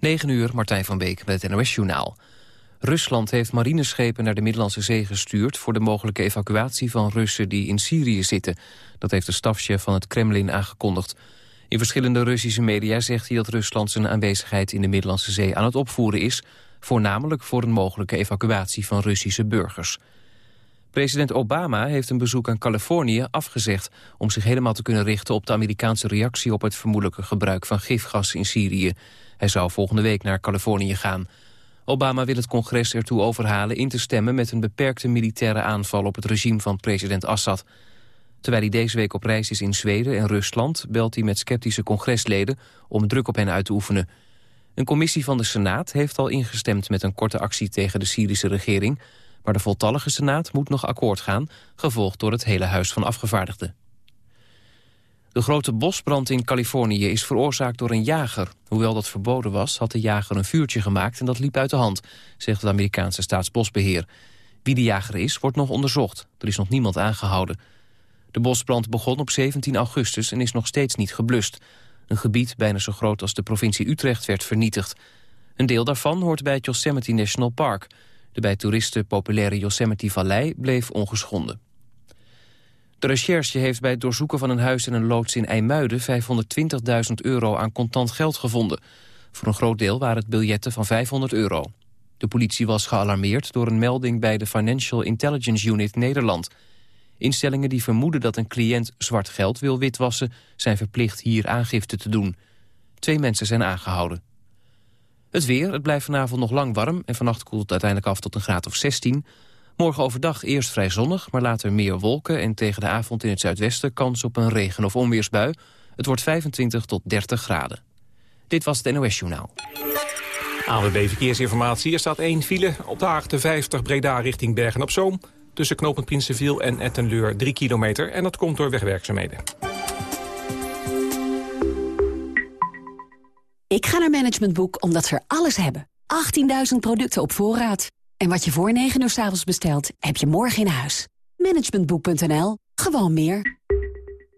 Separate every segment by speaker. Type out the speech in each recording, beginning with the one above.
Speaker 1: 9 uur, Martijn van Beek met het NOS-journaal. Rusland heeft marineschepen naar de Middellandse Zee gestuurd... voor de mogelijke evacuatie van Russen die in Syrië zitten. Dat heeft de stafchef van het Kremlin aangekondigd. In verschillende Russische media zegt hij dat Rusland zijn aanwezigheid... in de Middellandse Zee aan het opvoeren is... voornamelijk voor een mogelijke evacuatie van Russische burgers. President Obama heeft een bezoek aan Californië afgezegd... om zich helemaal te kunnen richten op de Amerikaanse reactie... op het vermoedelijke gebruik van gifgas in Syrië. Hij zou volgende week naar Californië gaan. Obama wil het congres ertoe overhalen in te stemmen... met een beperkte militaire aanval op het regime van president Assad. Terwijl hij deze week op reis is in Zweden en Rusland... belt hij met sceptische congresleden om druk op hen uit te oefenen. Een commissie van de Senaat heeft al ingestemd met een korte actie tegen de Syrische regering... maar de voltallige Senaat moet nog akkoord gaan, gevolgd door het hele Huis van Afgevaardigden. De grote bosbrand in Californië is veroorzaakt door een jager. Hoewel dat verboden was, had de jager een vuurtje gemaakt... en dat liep uit de hand, zegt het Amerikaanse staatsbosbeheer. Wie de jager is, wordt nog onderzocht. Er is nog niemand aangehouden. De bosbrand begon op 17 augustus en is nog steeds niet geblust. Een gebied bijna zo groot als de provincie Utrecht werd vernietigd. Een deel daarvan hoort bij het Yosemite National Park. De bij toeristen populaire Yosemite-vallei bleef ongeschonden. De recherche heeft bij het doorzoeken van een huis en een loods in IJmuiden 520.000 euro aan contant geld gevonden. Voor een groot deel waren het biljetten van 500 euro. De politie was gealarmeerd door een melding bij de Financial Intelligence Unit Nederland. Instellingen die vermoeden dat een cliënt zwart geld wil witwassen... zijn verplicht hier aangifte te doen. Twee mensen zijn aangehouden. Het weer, het blijft vanavond nog lang warm... en vannacht koelt het uiteindelijk af tot een graad of 16. Morgen overdag eerst vrij zonnig, maar later meer wolken... en tegen de avond in het zuidwesten kans op een regen- of onweersbui. Het wordt 25 tot 30 graden. Dit was het NOS Journaal.
Speaker 2: ANWB Verkeersinformatie. Er staat één file op de A50 Breda richting Bergen-op-Zoom... tussen knooppunt Prinsenviel en Ettenleur 3 kilometer. En dat komt door wegwerkzaamheden.
Speaker 3: Ik ga naar Management Boek omdat ze er alles hebben. 18.000 producten op voorraad. En wat je voor 9 uur s avonds bestelt, heb je morgen in huis. Managementboek.nl. Gewoon meer.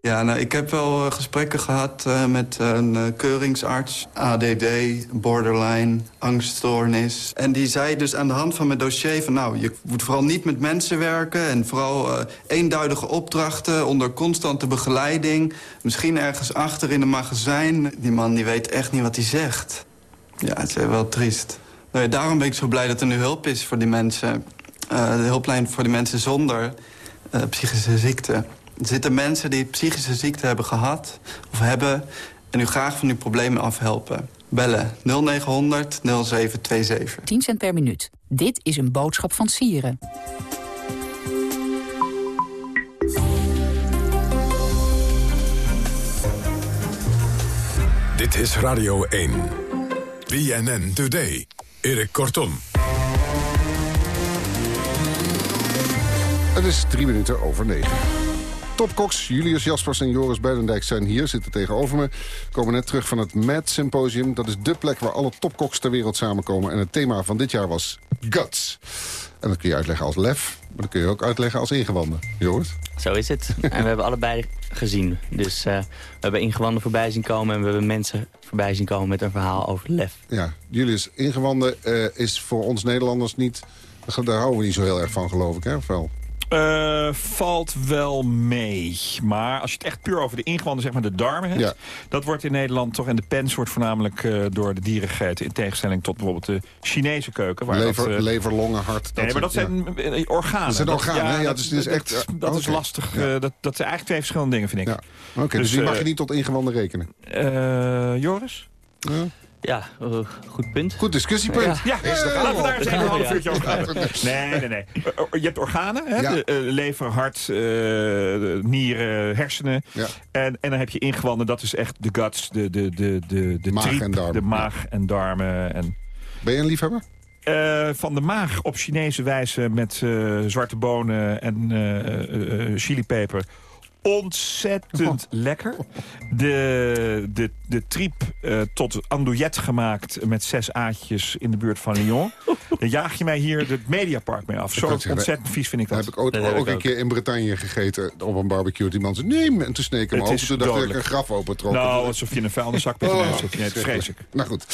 Speaker 4: Ja, nou, ik heb wel uh, gesprekken gehad uh, met een uh, keuringsarts. ADD, borderline, angststoornis. En die zei dus aan de hand van mijn dossier van... nou, je moet vooral niet met mensen werken... en vooral eenduidige opdrachten onder constante begeleiding. Misschien ergens achter in een magazijn. Die man die weet echt niet wat hij zegt. Ja, het is wel triest. Nou ja, daarom ben ik zo blij dat er nu hulp is voor die mensen. de hulplijn voor die mensen zonder psychische ziekte. Er zitten mensen die psychische ziekte hebben gehad of hebben... en u graag van uw problemen afhelpen. Bellen 0900 0727.
Speaker 3: 10 cent per minuut. Dit is een boodschap van Sieren.
Speaker 5: Dit is Radio 1. BNN Today. Erik Kortom.
Speaker 6: Het is drie minuten over negen. Topkoks Julius Jaspers en Joris Beidendijk zijn hier, zitten tegenover me. Komen net terug van het MAD Symposium. Dat is dé plek waar alle topkoks ter wereld samenkomen. En het thema van dit jaar was Guts. En dat kun je uitleggen als lef, maar dat kun je ook uitleggen als ingewanden. Joris?
Speaker 7: Zo is het. En we hebben allebei gezien. Dus uh, we hebben ingewanden voorbij zien komen... en we hebben mensen voorbij zien komen met een verhaal over lef.
Speaker 6: Ja, Julius, ingewanden uh, is voor ons Nederlanders niet... Daar houden we niet zo heel erg van, geloof ik, hè? Of wel?
Speaker 8: Uh, valt wel mee. Maar als je het echt puur over de ingewanden, zeg maar de darmen hebt...
Speaker 6: Ja.
Speaker 8: dat wordt in Nederland toch... en de pens wordt voornamelijk uh, door de dieren gegeten... in tegenstelling tot bijvoorbeeld de Chinese keuken. Waar
Speaker 6: lever,
Speaker 8: dat, uh,
Speaker 6: lever, longen, hart.
Speaker 8: Dat nee, maar dat zijn ja. organen.
Speaker 6: Dat zijn organen,
Speaker 8: dat,
Speaker 6: ja, ja, dus het is echt...
Speaker 8: Dat, dat okay. is lastig. Dat, dat zijn eigenlijk twee verschillende dingen, vind ik.
Speaker 6: Ja. Oké, okay, dus, dus die mag je niet tot ingewanden rekenen?
Speaker 8: Joris?
Speaker 6: Ja.
Speaker 7: Ja, uh, goed punt.
Speaker 6: Goed discussiepunt.
Speaker 8: Ja, ja. Is laten we daar eens even een half uurtje over gaan. Nee, nee, nee. Je hebt organen, hè? Ja. De, uh, lever, hart, uh, nieren, hersenen.
Speaker 6: Ja.
Speaker 8: En, en dan heb je ingewanden, dat is echt de guts, de, de, de, de, de
Speaker 6: maag
Speaker 8: triep,
Speaker 6: en darmen.
Speaker 8: de maag en darmen. En...
Speaker 6: Ben je een liefhebber?
Speaker 8: Uh, van de maag op Chinese wijze met uh, zwarte bonen en uh, chilipeper ontzettend lekker. De, de, de triep uh, tot andouillet gemaakt met zes aatjes in de buurt van Lyon. Dan jaag je mij hier het Mediapark mee af. Zo ontzettend vies vind ik dat.
Speaker 9: heb ik ook, ook een keer in Bretagne gegeten op een barbecue. Die man zei, nee, en toen sneek hem over. Toen dacht ik een graf opentrok.
Speaker 8: Nou, alsof je een vuilniszak met oh, zit. Nee, vreselijk.
Speaker 9: Nou goed,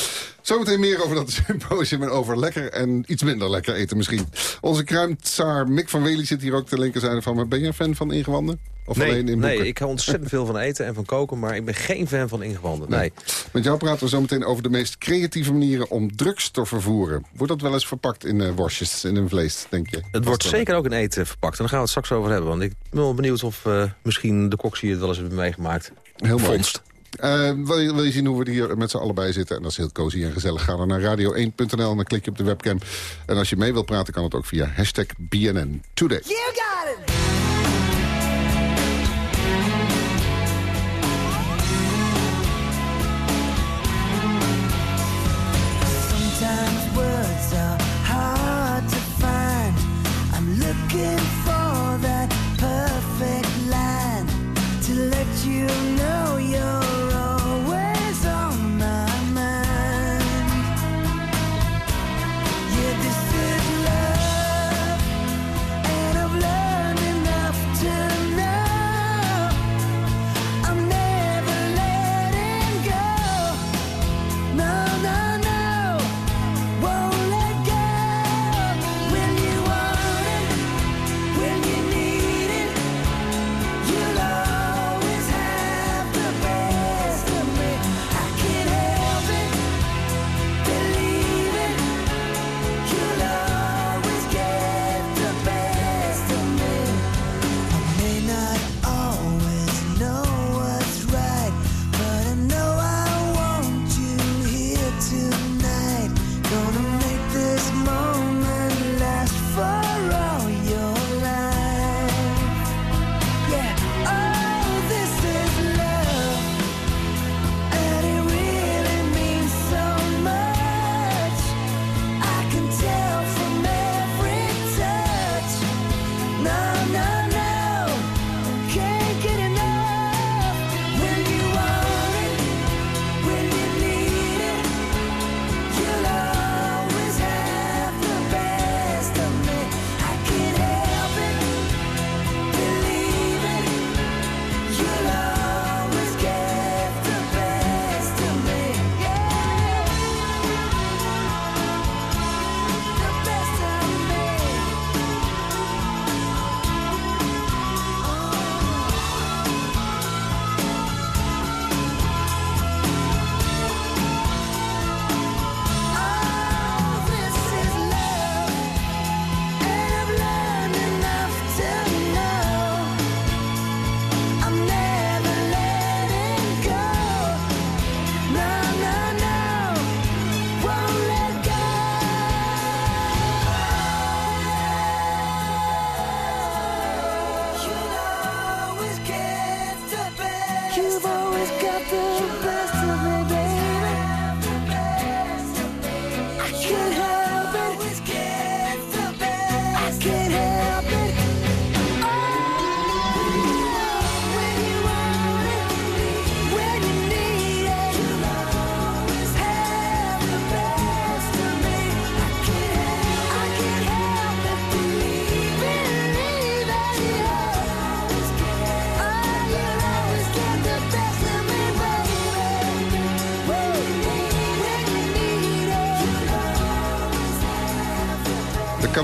Speaker 9: zometeen meer over dat symposium en over lekker en iets minder lekker eten misschien. Onze kruimtsaar Mick van Wely zit hier ook te linkerzijde van. Maar ben je een fan van ingewanden? Of
Speaker 10: nee,
Speaker 9: alleen in
Speaker 10: nee, ik hou ontzettend veel van eten en van koken... maar ik ben geen fan van ingewanden, nee.
Speaker 9: Met jou praten we zo meteen over de meest creatieve manieren... om drugs te vervoeren. Wordt dat wel eens verpakt in uh, worstjes, in een vlees, denk je?
Speaker 10: Het wordt zeker ook in eten verpakt. En daar gaan we het straks over hebben. Want ik ben wel benieuwd of uh, misschien de koks hier het wel eens hebben meegemaakt.
Speaker 9: Heel mooi. Uh, wil, je, wil, je, zien hoe we hier met z'n allebei zitten? En dat is heel cozy en gezellig. Ga dan naar radio1.nl en dan klik je op de webcam. En als je mee wilt praten, kan het ook via hashtag BNN Today. You got it!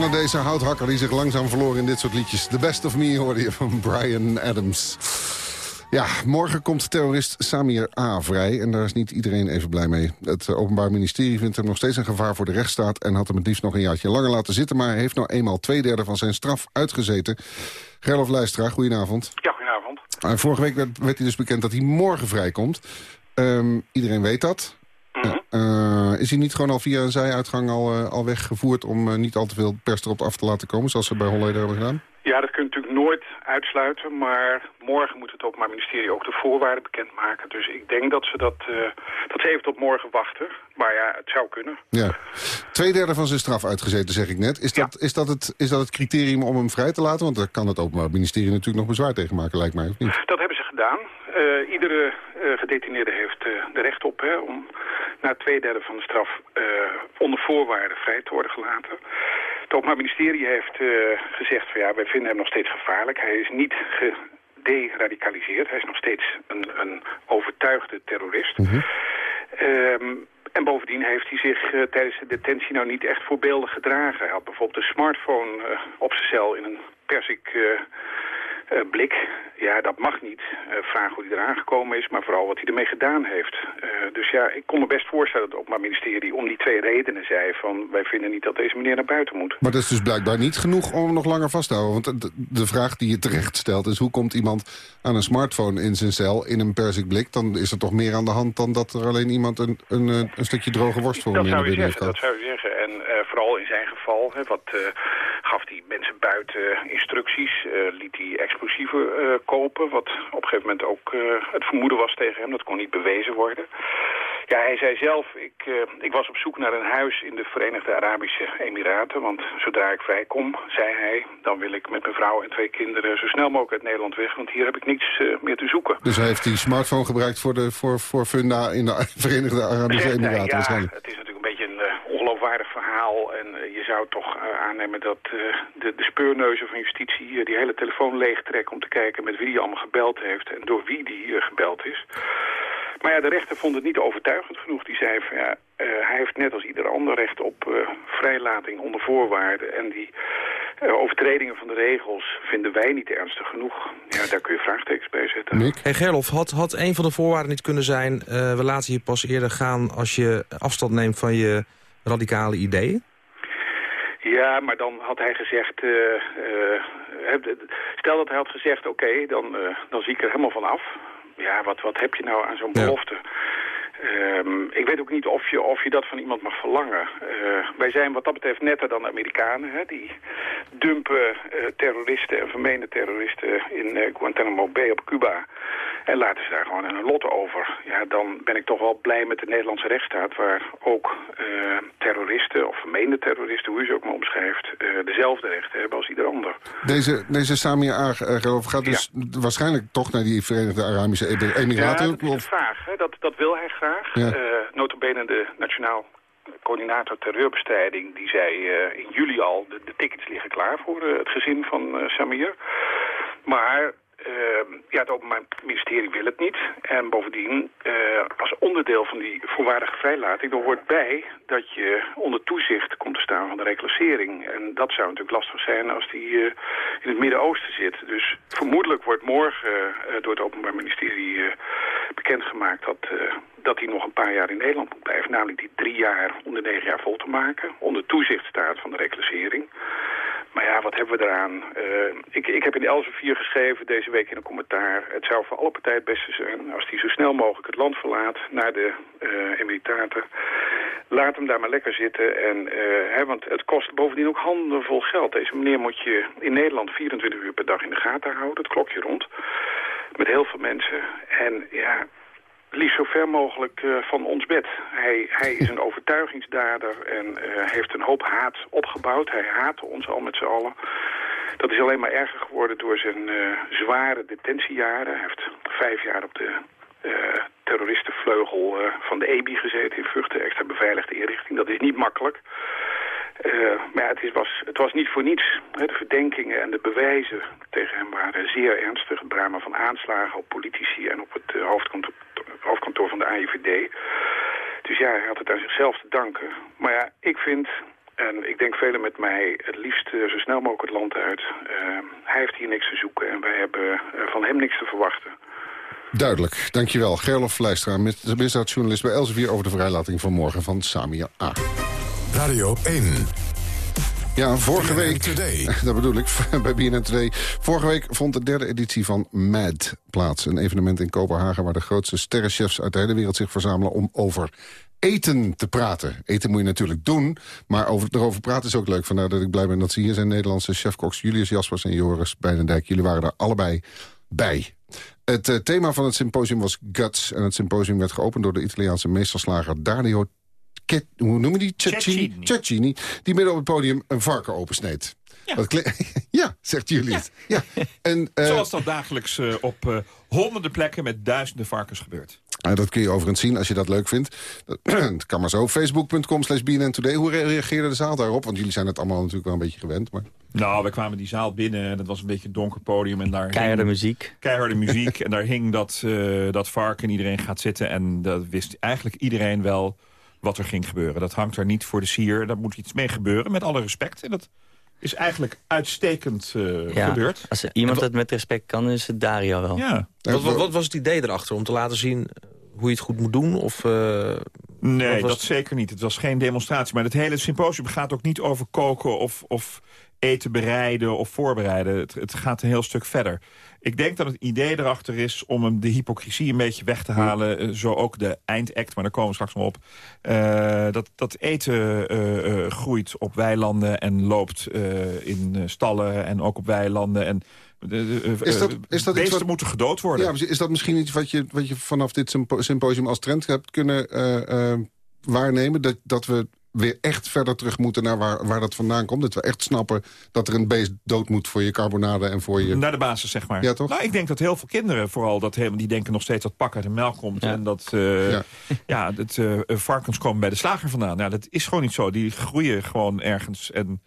Speaker 9: Canadese houthakker die zich langzaam verloor in dit soort liedjes. The Best of Me hoorde je van Brian Adams. Ja, morgen komt terrorist Samir A. vrij en daar is niet iedereen even blij mee. Het eh, Openbaar Ministerie vindt hem nog steeds een gevaar voor de rechtsstaat... en had hem het liefst nog een jaartje langer laten zitten... maar hij heeft nou eenmaal twee derde van zijn straf uitgezeten. Gerlof Leistra, goedenavond.
Speaker 11: Ja, goedenavond.
Speaker 9: Uh, vorige week werd, werd, hij dus bekend dat hij morgen vrijkomt. Um, iedereen weet dat. Uh, is hij niet gewoon al via een zijuitgang al, uh, al weggevoerd... om uh, niet al te veel pers erop af te laten komen, zoals ze bij Holleder hebben gedaan?
Speaker 11: Ja, dat kun je natuurlijk nooit uitsluiten, maar morgen moet het Openbaar Ministerie ook de voorwaarden bekendmaken. Dus ik denk dat ze dat, dat ze even tot morgen wachten. Maar ja, het zou kunnen.
Speaker 6: Ja. Tweederde van zijn straf uitgezeten, zeg ik net. Is dat, is, dat het, is dat het criterium om hem vrij te laten? Want daar kan het Openbaar Ministerie natuurlijk nog bezwaar tegen maken, lijkt mij, of niet?
Speaker 11: Dat hebben ze gedaan. Uh, iedere uh, gedetineerde heeft de recht op hè, om na twee derde van de straf onder voorwaarden vrij te worden gelaten. Het Openbaar Ministerie heeft gezegd van ja, wij vinden hem nog steeds gevaarlijk. Hij is niet gederadicaliseerd. Hij is nog steeds een, een overtuigde terrorist. Mm Um, en bovendien heeft hij zich uh, tijdens de detentie nou niet echt voorbeeldig gedragen. Hij had bijvoorbeeld een smartphone uh, op zijn cel in een persik uh, uh, blik. Ja, dat mag niet. Uh, vragen hoe hij eraan gekomen is, maar vooral wat hij ermee gedaan heeft. Uh, dus ja, ik kon me best voorstellen dat het Openbaar Ministerie om die twee redenen zei van... wij vinden niet dat deze meneer naar buiten moet.
Speaker 6: Maar dat is dus blijkbaar niet genoeg om hem nog langer vast te houden. Want de, de vraag die je terecht stelt is hoe komt iemand aan een smartphone in zijn cel in een blik? Dan is er toch meer aan de hand dan dat er alleen iemand een, een, een stukje droge worst voor hem in
Speaker 11: binnen heeft gehad. Dat zou je zeggen. En vooral in zijn hè, wat gaf hij mensen buiten instructies, liet hij explosieven uh, kopen. Wat op een gegeven moment ook het vermoeden was tegen hem. Dat kon niet bewezen worden. Ja, hij zei zelf, ik, uh, ik was op zoek naar een huis in de Verenigde Arabische Emiraten. Want zodra ik vrijkom, zei hij, dan wil ik met mijn vrouw en twee kinderen zo snel mogelijk uit Nederland weg. Want hier heb ik niets meer te zoeken.
Speaker 6: Dus hij heeft die smartphone gebruikt voor, de, voor, voor funda in de Verenigde Arabische Emiraten
Speaker 11: ja,
Speaker 6: waarschijnlijk?
Speaker 11: het is natuurlijk een beetje een ongeloofwaardig verhaal. En je zou toch aannemen dat de, de speurneuzen van justitie die hele telefoon leegtrekken om te kijken met wie hij allemaal gebeld heeft en door wie die gebeld is. Maar ja, de rechter vond het niet overtuigend genoeg. Die zei van ja, uh, hij heeft net als ieder ander recht op uh, vrijlating onder voorwaarden. En die overtredingen van de regels vinden wij niet ernstig genoeg. Ja, daar kun je vraagtekens bij zetten.
Speaker 10: Nick? Hey Gerlof, had, had een van de voorwaarden niet kunnen zijn... we laten je pas eerder gaan als je afstand neemt van je radicale ideeën?
Speaker 11: Ja, maar dan had hij gezegd... Uh, uh, stel dat hij had gezegd, oké, okay, dan, uh, dan zie ik er helemaal van af. Ja, wat, wat heb je nou aan zo'n belofte? Um, ik weet ook niet of je, of je dat van iemand mag verlangen. Uh, wij zijn wat dat betreft netter dan de Amerikanen. Hè? Die dumpen uh, terroristen en vermeende terroristen in uh, Guantanamo Bay op Cuba. En laten ze daar gewoon een lot over. Ja, dan ben ik toch wel blij met de Nederlandse rechtsstaat... waar ook terroristen of vermeende terroristen, hoe je ze ook maar omschrijft... dezelfde rechten hebben als ieder ander.
Speaker 6: Deze, deze Samir gaat dus waarschijnlijk toch naar die Verenigde Arabische Emiraten?
Speaker 11: Ja, dat is vaag. Hè? Dat, dat wil hij graag. Ja. Uh, notabene de Nationaal Coördinator Terreurbestrijding... die zei uh, in juli al, de, de, tickets liggen klaar voor uh, het gezin van Samir. Maar uh, ja, het Openbaar Ministerie wil het niet. En bovendien, als onderdeel van die voorwaardige vrijlating... er hoort bij dat je onder toezicht komt te staan van de reclassering. En dat zou natuurlijk lastig zijn als die in het Midden-Oosten zit. Dus vermoedelijk wordt morgen door het Openbaar Ministerie bekendgemaakt... dat, dat hij nog een paar jaar in Nederland moet blijven. Namelijk die drie jaar onder negen jaar vol te maken. Onder toezicht staat van de reclassering. Maar ja, wat hebben we eraan? Uh, ik, ik heb in Elsevier geschreven deze week in een commentaar... het zou voor alle partijen het beste zijn als hij zo snel mogelijk het land verlaat... naar de uh, Emiritaten. Laat hem daar maar lekker zitten. En, uh, hè, want het kost bovendien ook handenvol geld. Deze meneer moet je in Nederland 24 uur per dag in de gaten houden. Het klokje rond. Met heel veel mensen. En ja, liefst zo ver mogelijk uh, van ons bed. Hij, hij is een overtuigingsdader en uh, heeft een hoop haat opgebouwd. Hij haatte ons al met z'n allen. Dat is alleen maar erger geworden door zijn uh, zware detentiejaren. Hij heeft vijf jaar op de terroristenvleugel van de EBI gezeten... in Vught, extra beveiligde inrichting. Dat is niet makkelijk. Uh, maar ja, het, was, het was niet voor niets. De verdenkingen en de bewijzen tegen hem waren zeer ernstig. Het drama van aanslagen op politici en op het uh, hoofdkantoor, hoofdkantoor van de AIVD. Dus ja, hij had het aan zichzelf te danken. Maar ja, ik vind, en ik denk velen met mij, het liefst uh, zo snel mogelijk het land uit. hij heeft hier niks te zoeken en wij hebben van hem niks te verwachten.
Speaker 6: Duidelijk, dankjewel. Gerlof Vlijstra, misdaadjournalist bij Elsevier... over de vrijlating van morgen van Samia A.
Speaker 5: Radio 1.
Speaker 6: Ja, vorige week, Today. dat bedoel ik, bij BNN Today. Vorige week vond de derde editie van MAD plaats. Een evenement in Kopenhagen waar de grootste sterrenchefs uit de hele wereld zich verzamelen om over eten te praten. Eten moet je natuurlijk doen, maar over, erover praten is ook leuk. Vandaar dat ik blij ben dat ze hier zijn. Nederlandse chefkoks Julius Jaspers en Joris Beidendijk. Jullie waren er allebei bij. Het uh, thema van het symposium was Guts. En het symposium werd geopend door de Italiaanse meesterslager Dario Ket, hoe noem je die? Cecchini. Cecchini. Die midden op het podium een varken opensneed. Ja, ja zegt Julius. Ja. En,
Speaker 8: uh, Zoals dat dagelijks uh, op uh, honderden plekken met duizenden varkens gebeurt.
Speaker 6: Uh, dat kun je overigens zien als je dat leuk vindt. Dat kan maar zo. Facebook.com slash Today. Hoe reageerde de zaal daarop? Want jullie zijn het allemaal natuurlijk wel een beetje gewend. Maar...
Speaker 8: Nou, we kwamen die zaal binnen en het was een beetje een donker podium. En daar
Speaker 7: keiharde hing, muziek.
Speaker 8: Keiharde muziek. en daar hing dat, uh, dat varken. Iedereen gaat zitten. En dat wist eigenlijk iedereen wel wat er ging gebeuren. Dat hangt er niet voor de sier. Daar moet iets mee gebeuren, met alle respect. En dat is eigenlijk uitstekend uh, ja, gebeurd.
Speaker 7: Als iemand dat met respect kan, is het Dario wel.
Speaker 10: Ja. Wat, wat, wat, was het idee erachter? Om te laten zien hoe je het goed moet doen? Of, uh,
Speaker 8: nee, dat zeker niet. Het was geen demonstratie. Maar het hele symposium gaat ook niet over koken of, of eten bereiden of voorbereiden. Het, het, gaat een heel stuk verder. Ik denk dat het idee erachter is om hem de hypocrisie een beetje weg te halen. Eh, zo ook de eindact, maar daar komen we straks nog op. Uh, dat, dat eten uh, groeit op weilanden en loopt in stallen en ook op weilanden. En is dat, is dat beesten wat, moeten gedood worden.
Speaker 6: Ja, is dat misschien iets wat je, wat je vanaf dit symposium als trend hebt kunnen waarnemen? Dat, dat we weer echt verder terug moeten naar waar, waar dat vandaan komt. Dat we echt snappen dat er een beest dood moet voor je carbonade en voor je...
Speaker 8: Naar de basis, zeg maar.
Speaker 6: Ja, toch?
Speaker 8: Nou, ik denk dat heel veel kinderen vooral, dat helemaal, die denken nog steeds dat pak uit de melk komt. En dat uh, ja. ja, het, uh, varkens komen bij de slager vandaan. Nou, dat is gewoon niet zo. Die groeien gewoon ergens en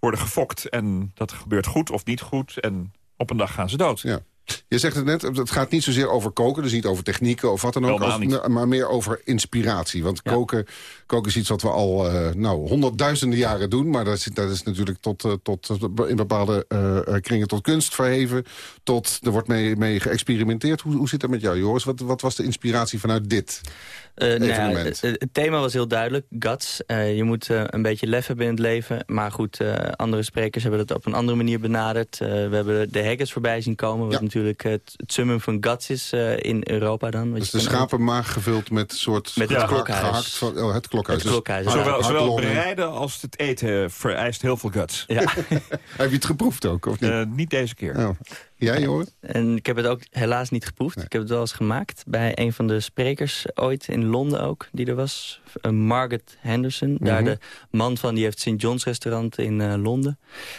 Speaker 8: worden gefokt. En dat gebeurt goed of niet goed. En op een dag gaan ze dood.
Speaker 6: Ja. Je zegt het net, het gaat niet zozeer over koken, dus niet over technieken of wat dan ook, als, maar meer over inspiratie. Want koken, koken is iets wat we al uh, nou, honderdduizenden jaren doen, maar dat is, dat is natuurlijk tot, uh, tot, in bepaalde uh, kringen tot kunst verheven, tot er wordt mee, mee geëxperimenteerd. Hoe, hoe zit dat met jou, Joris? Wat, wat was de inspiratie vanuit dit? Uh, nou
Speaker 7: het, het, thema was heel duidelijk, guts. Uh, je moet uh, een beetje lef hebben in het leven. Maar goed, andere sprekers hebben dat op een andere manier benaderd. we hebben de hackers voorbij zien komen. Wat ja. natuurlijk het, het, summum van guts is in Europa dan.
Speaker 6: Dus de schapenmaag gevuld met soort...
Speaker 7: Met het klokhuis.
Speaker 6: Van, oh, het klokhuis.
Speaker 7: Het klokhuis dus,
Speaker 8: zowel, zowel bereiden als het eten vereist heel veel guts. Ja.
Speaker 6: Heb je het geproefd ook, of niet?
Speaker 8: niet deze keer.
Speaker 6: Oh. Jij, hoor.
Speaker 7: En ik heb het ook helaas niet geproefd. Ik heb het wel eens gemaakt bij een van de sprekers ooit in Londen ook, die er was. Uh, Margaret Henderson. Daar mhm. de man van, die heeft St. John's restaurant in uh, Londen.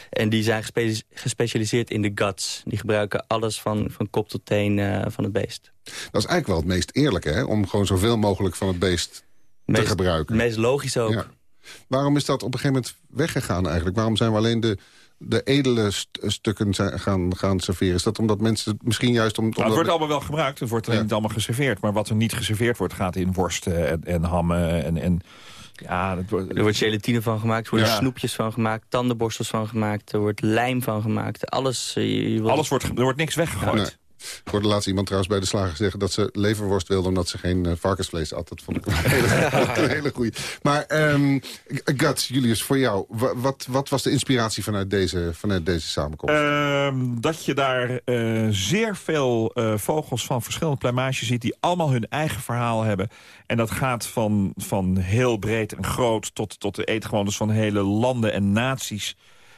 Speaker 7: En die zijn gespe gespecialiseerd in de guts. Die gebruiken alles van, van kop tot teen uh, van het beest.
Speaker 6: Dat is eigenlijk wel het meest eerlijke, hè? Om gewoon zoveel mogelijk van het beest
Speaker 7: meest,
Speaker 6: te gebruiken.
Speaker 7: Het meest logisch ook. Ja.
Speaker 6: Waarom is dat op een gegeven moment weggegaan eigenlijk? Waarom zijn we alleen de de edele st stukken zijn, gaan, gaan serveren? Is dat omdat mensen misschien juist... Om,
Speaker 8: nou, het wordt allemaal wel gebruikt, het wordt alleen niet allemaal geserveerd. Maar wat er niet geserveerd wordt, gaat in worsten en, en hammen en... en ja, dat wordt,
Speaker 7: er wordt gelatine van gemaakt, er worden snoepjes van gemaakt, tandenborstels van gemaakt, er wordt lijm van gemaakt. Alles,
Speaker 8: eh, je, Alles wordt, er wordt niks weggegooid.
Speaker 6: Ik hoorde laatst iemand trouwens bij de slager zeggen... dat ze leverworst wilden omdat ze geen uh, varkensvlees had. Dat vond ik een hele, een hele goeie. Maar um, Guts, Julius, voor jou. Wat, wat was de inspiratie vanuit deze, vanuit deze samenkomst?
Speaker 8: Uh, dat je daar uh, zeer veel uh, vogels van verschillende pluimages ziet... die allemaal hun eigen verhaal hebben. En dat gaat van, van heel breed en groot tot, tot de eetgewoontes van hele landen en naties...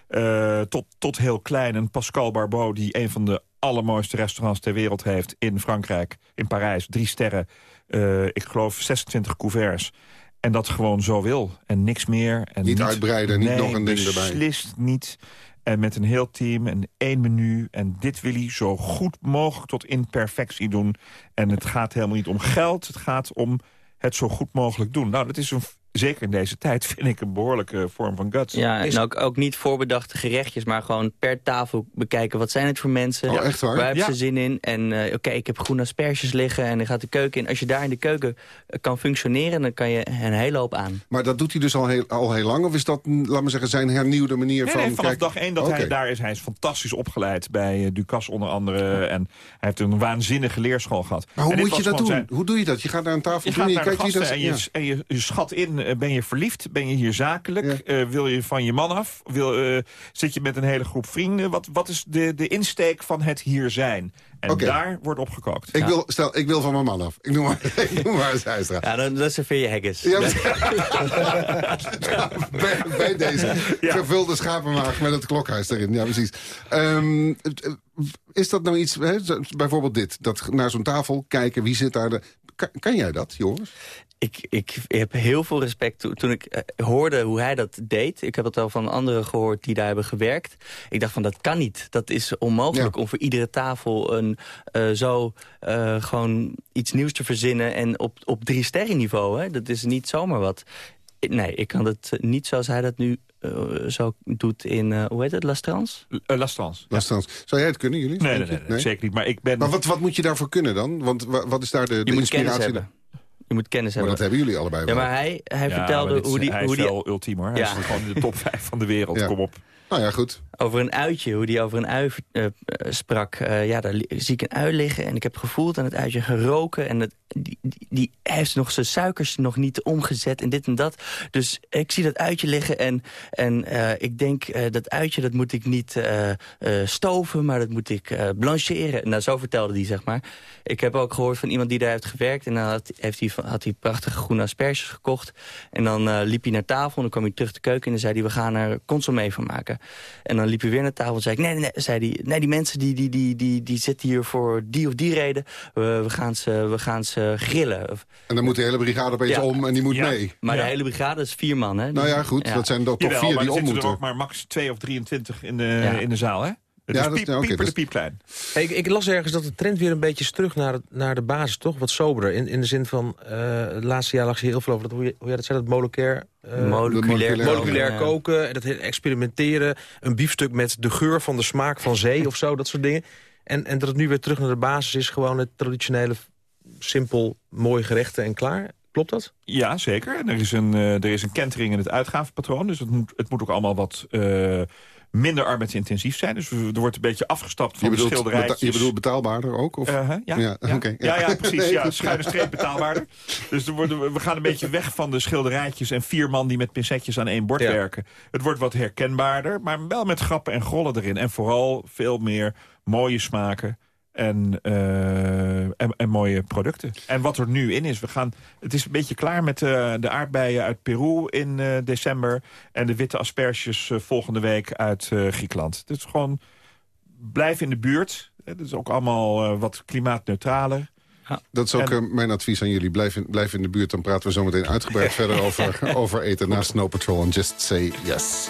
Speaker 8: Uh, tot, tot heel klein. En Pascal Barbeau, die een van de allermooiste restaurants ter wereld heeft in Frankrijk, in Parijs. Drie sterren, uh, ik geloof 26 couverts. En dat gewoon zo wil. En niks meer. En
Speaker 6: niet, niet uitbreiden,
Speaker 8: nee,
Speaker 6: niet nog een ding
Speaker 8: erbij. beslist niet. En met een heel team en één menu. En dit wil hij zo goed mogelijk tot in perfectie doen. En het gaat helemaal niet om geld. Het gaat om het zo goed mogelijk doen. Nou, dat is een zeker in deze tijd, vind ik een behoorlijke vorm van guts.
Speaker 7: Ja, en ook, ook niet voorbedachte gerechtjes, maar gewoon per tafel bekijken. Wat zijn het voor mensen?
Speaker 6: Oh, echt waar?
Speaker 7: Waar hebben ze zin in? En uh, oké, ik heb groene asperges liggen en dan gaat de keuken in. Als je daar in de keuken eh, kan functioneren, dan kan je een hele hoop aan.
Speaker 6: Maar dat doet hij dus al heel, al heel lang? Of is dat, laat maar zeggen, zijn hernieuwde manier
Speaker 8: nee,
Speaker 6: van...
Speaker 8: Nee, vanaf dag één dat hij daar is. Hij is fantastisch opgeleid bij uh, Ducas onder andere. En hij heeft een waanzinnige leerschool gehad.
Speaker 6: Maar hoe moet je dat doen? Hoe doe je dat? Je gaat naar een tafel
Speaker 8: je
Speaker 6: doen
Speaker 8: en
Speaker 6: je
Speaker 8: kijkt wie dat... En, je, en je, je schat in ben, ben je verliefd? Ben je hier zakelijk? wil je van je man af? Wil, zit je met een hele groep vrienden? Wat, wat is de, de insteek van het hier zijn? En daar wordt opgekookt.
Speaker 6: Ik, wil, stel, ik wil van mijn man af. Ik noem maar, ik noem maar eens Huistra.
Speaker 7: Ja, dan, dan serveer je haggis.
Speaker 6: Ja, bij, bij, deze gevulde schapenmaag met het klokhuis erin. Ja, precies. Um, is dat nou iets, hè, bijvoorbeeld dit, dat naar zo'n tafel kijken, wie zit daar... De, kan, kan jij dat, Joris?
Speaker 7: Ik, ik heb heel veel respect toen ik eh, hoorde hoe hij dat deed. Ik heb het al van anderen gehoord die daar hebben gewerkt. Ik dacht van dat kan niet. Dat is onmogelijk om voor iedere tafel een, uh, zo uh, gewoon iets nieuws te verzinnen. En op, op drie sterren niveau. Hè? Dat is niet zomaar wat. Nee, ik kan het niet zoals hij dat nu uh, zo doet in, uh, hoe heet het, Lastrans?
Speaker 8: Uh, Lastrans.
Speaker 6: Lastrans. Zou jij het kunnen, jullie?
Speaker 8: Nee, nee, nee, nee, zeker niet. Maar, ik ben...
Speaker 6: maar wat, wat moet je daarvoor kunnen dan? Want wat is daar de, de inspiratie?
Speaker 7: Je moet kennis
Speaker 6: hebben.
Speaker 7: Maar
Speaker 6: dat hebben jullie allebei
Speaker 7: wel. Ja, maar hij, hij vertelde hoe die...
Speaker 8: Hij
Speaker 7: hoe
Speaker 8: is wel ultiem hoor. Hij ja. is gewoon in de top 5 van de wereld. Kom op.
Speaker 6: Nou ja, goed.
Speaker 7: Over een uitje, hoe die over een ui uh, sprak. Uh, ja, daar zie ik een ui liggen en ik heb gevoeld aan het uitje geroken. En het, die, die, heeft nog zijn suikers nog niet omgezet en dit en dat. Dus ik zie dat uitje liggen en, en ik denk dat uitje dat moet ik niet stoven, maar dat moet ik blancheren. Nou, zo vertelde hij, zeg maar. Ik heb ook gehoord van iemand die daar heeft gewerkt. En dan had, heeft hij, had hij prachtige groene asperges gekocht. En dan liep hij naar tafel en dan kwam hij terug de keuken en dan zei hij, we gaan er consommé van maken. En dan liep hij weer naar tafel en zei ik... nee, nee, nee, zei die, nee die mensen die, die, die, die, die zitten hier voor die of die reden. We, we, gaan, ze, we gaan ze grillen.
Speaker 6: En dan moet de hele brigade opeens om en die moet mee.
Speaker 7: Maar de hele brigade is vier man, hè?
Speaker 6: Nou ja, goed, dat zijn toch vier die om moeten.
Speaker 8: er ook maar max twee of 23 in de, in de zaal, hè? Het ja, is piep, dat, okay, pieper de piepklein.
Speaker 10: ik, ik, las ergens dat de trend weer een beetje is terug naar, naar de basis, toch? Wat soberder. In, in de zin van, uh, het laatste jaar lag je heel veel over dat, hoe, je, hoe jij dat zei, dat moleculair,
Speaker 7: uh, moleculair,
Speaker 10: moleculair koken. En dat experimenteren. Een biefstuk met de geur van de smaak van zee of zo, dat soort dingen. En, en dat het nu weer terug naar de basis is. Gewoon het traditionele, simpel, mooi gerechten en klaar. Klopt dat?
Speaker 8: Ja, zeker. En er is een, uh, er is een kentering in het uitgavenpatroon. Dus het moet, het moet ook allemaal wat... Uh, minder arbeidsintensief zijn. Dus er wordt een beetje afgestapt van
Speaker 6: je
Speaker 8: de schilderijtjes.
Speaker 6: Je bedoelt betaalbaarder ook? Of?
Speaker 8: Uh, ja, ja,
Speaker 6: ja. Okay,
Speaker 8: ja. ja, precies. Nee, ja, schuine streep betaalbaarder. Dus er worden, we gaan een beetje weg van de schilderijtjes... en vier man die met pincetjes aan één bord werken. Het wordt wat herkenbaarder, maar wel met grappen en grollen erin. En vooral veel meer mooie smaken en, uh, en, en, mooie producten. En wat er nu in is, we gaan, het is een beetje klaar met uh, de aardbeien uit Peru in uh, december... en de witte asperges volgende week uit Griekenland. Is gewoon, blijf in de buurt. Het is ook allemaal wat klimaatneutraler.
Speaker 6: Ja. Dat is ook en... mijn advies aan jullie. Blijf in, blijf in de buurt, dan praten we zo meteen uitgebreid verder over, over eten na Snow Patrol. En just say yes.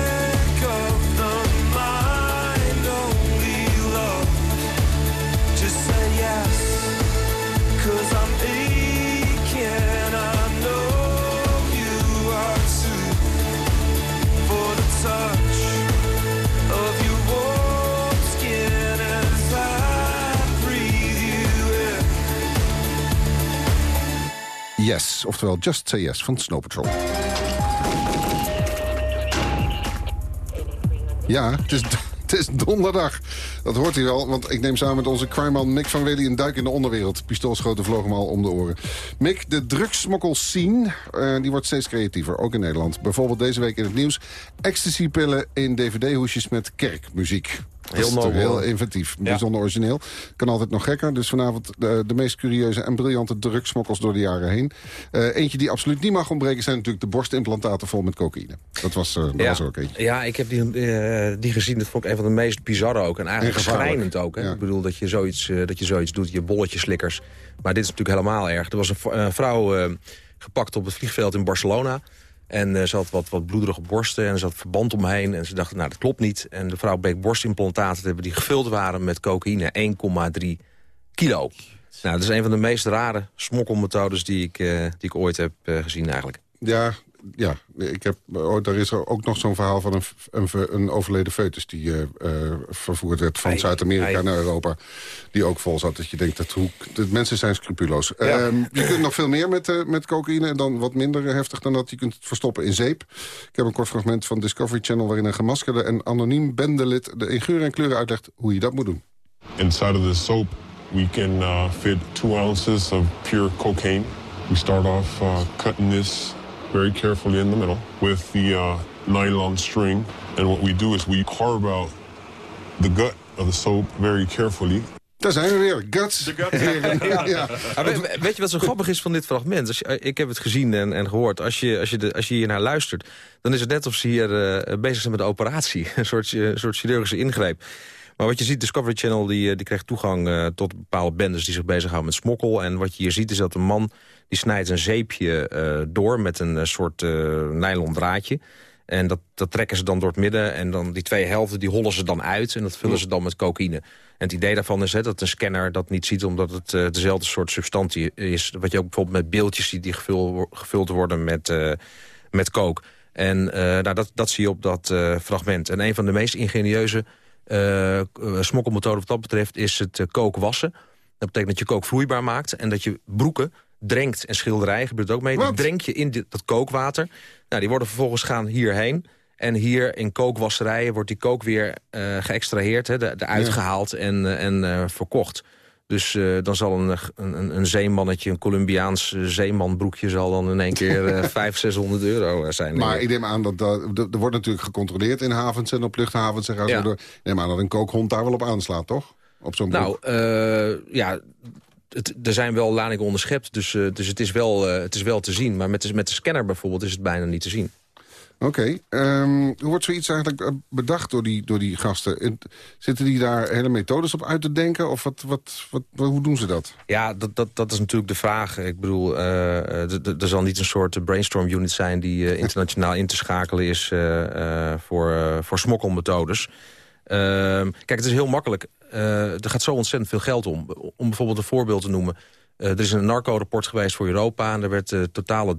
Speaker 12: Yes,
Speaker 6: oftewel Just Say Yes van Snow Patrol. Ja, het is, donderdag. Dat hoort u wel, want ik neem samen met onze crimeman Mick van Wely... een duik in de onderwereld. Pistoolschoten vlogen hem al om de oren. Mick, de drugsmokkel scene, eh, die wordt steeds creatiever, ook in Nederland. Bijvoorbeeld deze week in het nieuws. Ecstasy-pillen in dvd-hoesjes met kerkmuziek.
Speaker 10: Heel nobel.
Speaker 6: heel inventief, bijzonder origineel. Kan altijd nog gekker, dus vanavond de, de meest curieuze en briljante drugsmokkels door de jaren heen. Eh, eentje die absoluut niet mag ontbreken zijn natuurlijk de borstimplantaten vol met cocaïne. Dat was, eh, dat
Speaker 10: ja.
Speaker 6: was ook eentje.
Speaker 10: Ja, ik heb die, eh, die gezien. Dat vond ik een van de meest bizarre ook. En eigenlijk
Speaker 6: En
Speaker 10: schrijnend ook. Hè?
Speaker 6: Ja.
Speaker 10: Ik bedoel, dat je, zoiets, eh, dat je zoiets doet, je bolletjeslikkers. Maar dit is natuurlijk helemaal erg. Er was een vrouw eh, gepakt op het vliegveld in Barcelona. En eh, ze had wat, wat bloederige borsten en ze had verband omheen. En ze dachten, nou, dat klopt niet. En de vrouw bleek borstimplantaten te hebben die gevuld waren met cocaïne. 1,3 kilo. Nou, dat is een van de meest rare smokkelmethodes die ik, eh, die ik ooit heb eh, gezien eigenlijk.
Speaker 6: Ja, ja ik heb, oh, daar is er ook nog zo'n verhaal van een, een, een overleden foetus... die eh, eh, vervoerd werd van Zuid-Amerika naar Europa. Die ook vol zat. Dat je denkt, dat hoe, de mensen zijn scrupuloos.
Speaker 10: Ja.
Speaker 6: Ehm, je kunt nog veel meer met, eh, met cocaïne. En dan wat minder heftig dan dat. Je kunt het verstoppen in zeep. Ik heb een kort fragment van Discovery Channel... waarin een gemaskerde en anoniem bendelid... de in geur en kleuren uitlegt hoe je dat moet doen.
Speaker 13: Inside of the soap, we can uh, fit two ounces of pure cocaine. We start off uh, cutting this very carefully in the middle with the uh, nylon string. And what we do is we carve out the gut of the soap very carefully.
Speaker 6: Daar zijn we weer. Guts. ja. ja.
Speaker 10: Ah, we- we- weet je wat zo grappig is van dit fragment? Als je, eh, ik heb het gezien en, en gehoord. Als je, als, je de, als je hier naar luistert, dan is het net of ze hier eh, bezig zijn met een operatie. Een soort, een soort chirurgische ingreep. Maar wat je ziet, Discovery Channel die, eh, die krijgt toegang eh, tot bepaalde bendes die zich bezighouden met smokkel. En wat je hier ziet is dat een man die snijdt een zeepje eh, door met een soort nylon draadje. En dat, dat trekken ze dan door het midden. En dan die twee helften die hollen ze dan uit. En dat vullen ze dan met cocaïne. En het idee daarvan is hè, dat een scanner dat niet ziet... omdat het dezelfde soort substantie is. Wat je ook bijvoorbeeld met beeldjes ziet die gevuld, gevuld worden met, met coke. En nou, dat, dat zie je op dat fragment. En een van de meest ingenieuze eh, eh, smokkelmethoden wat dat betreft... is het eh, kook wassen. Dat betekent dat je kook vloeibaar maakt... en dat je broeken drenkt en schilderijen gebeurt ook mee. Die
Speaker 6: Wat?
Speaker 10: drenk je in dit, dat kookwater. Nou, die worden vervolgens gaan hierheen. En hier in kookwasserijen wordt die kook weer eh geëxtraheerd, hè, de- eruit
Speaker 6: Ja.
Speaker 10: gehaald en, en verkocht. Dus eh, dan zal een, een, een zeemannetje, een Colombiaans eh, zeemanbroekje... zal dan in één keer eh 500, 600 euro eh, zijn.
Speaker 6: Maar ik neem aan dat, dat er wordt natuurlijk gecontroleerd in havens en op luchthavens en
Speaker 10: Ja.
Speaker 6: door. Neem aan dat een kookhond daar wel op aanslaat, toch? Op zo'n
Speaker 10: Nou, ja, het, er zijn wel ladingen onderschept, dus, dus het, is wel, het is wel te zien. Maar met de, met de scanner bijvoorbeeld is het bijna niet te zien.
Speaker 6: Oké. ehm, hoe wordt zoiets eigenlijk eh, bedacht door die, door die gasten? En Zitten die daar hele methodes op uit te denken? Of wat, wat, wat, hoe doen ze dat?
Speaker 10: Ja, dat, dat, dat is natuurlijk de vraag. Ik bedoel, eh, eh, er zal niet een soort brainstorm unit zijn... die internationaal in te schakelen is voor, voor smokkelmethodes. Ehm, kijk, het is heel makkelijk. Er gaat zo ontzettend veel geld om. Om bijvoorbeeld een voorbeeld te noemen. Er is een narco-rapport geweest voor Europa... en er werd de totale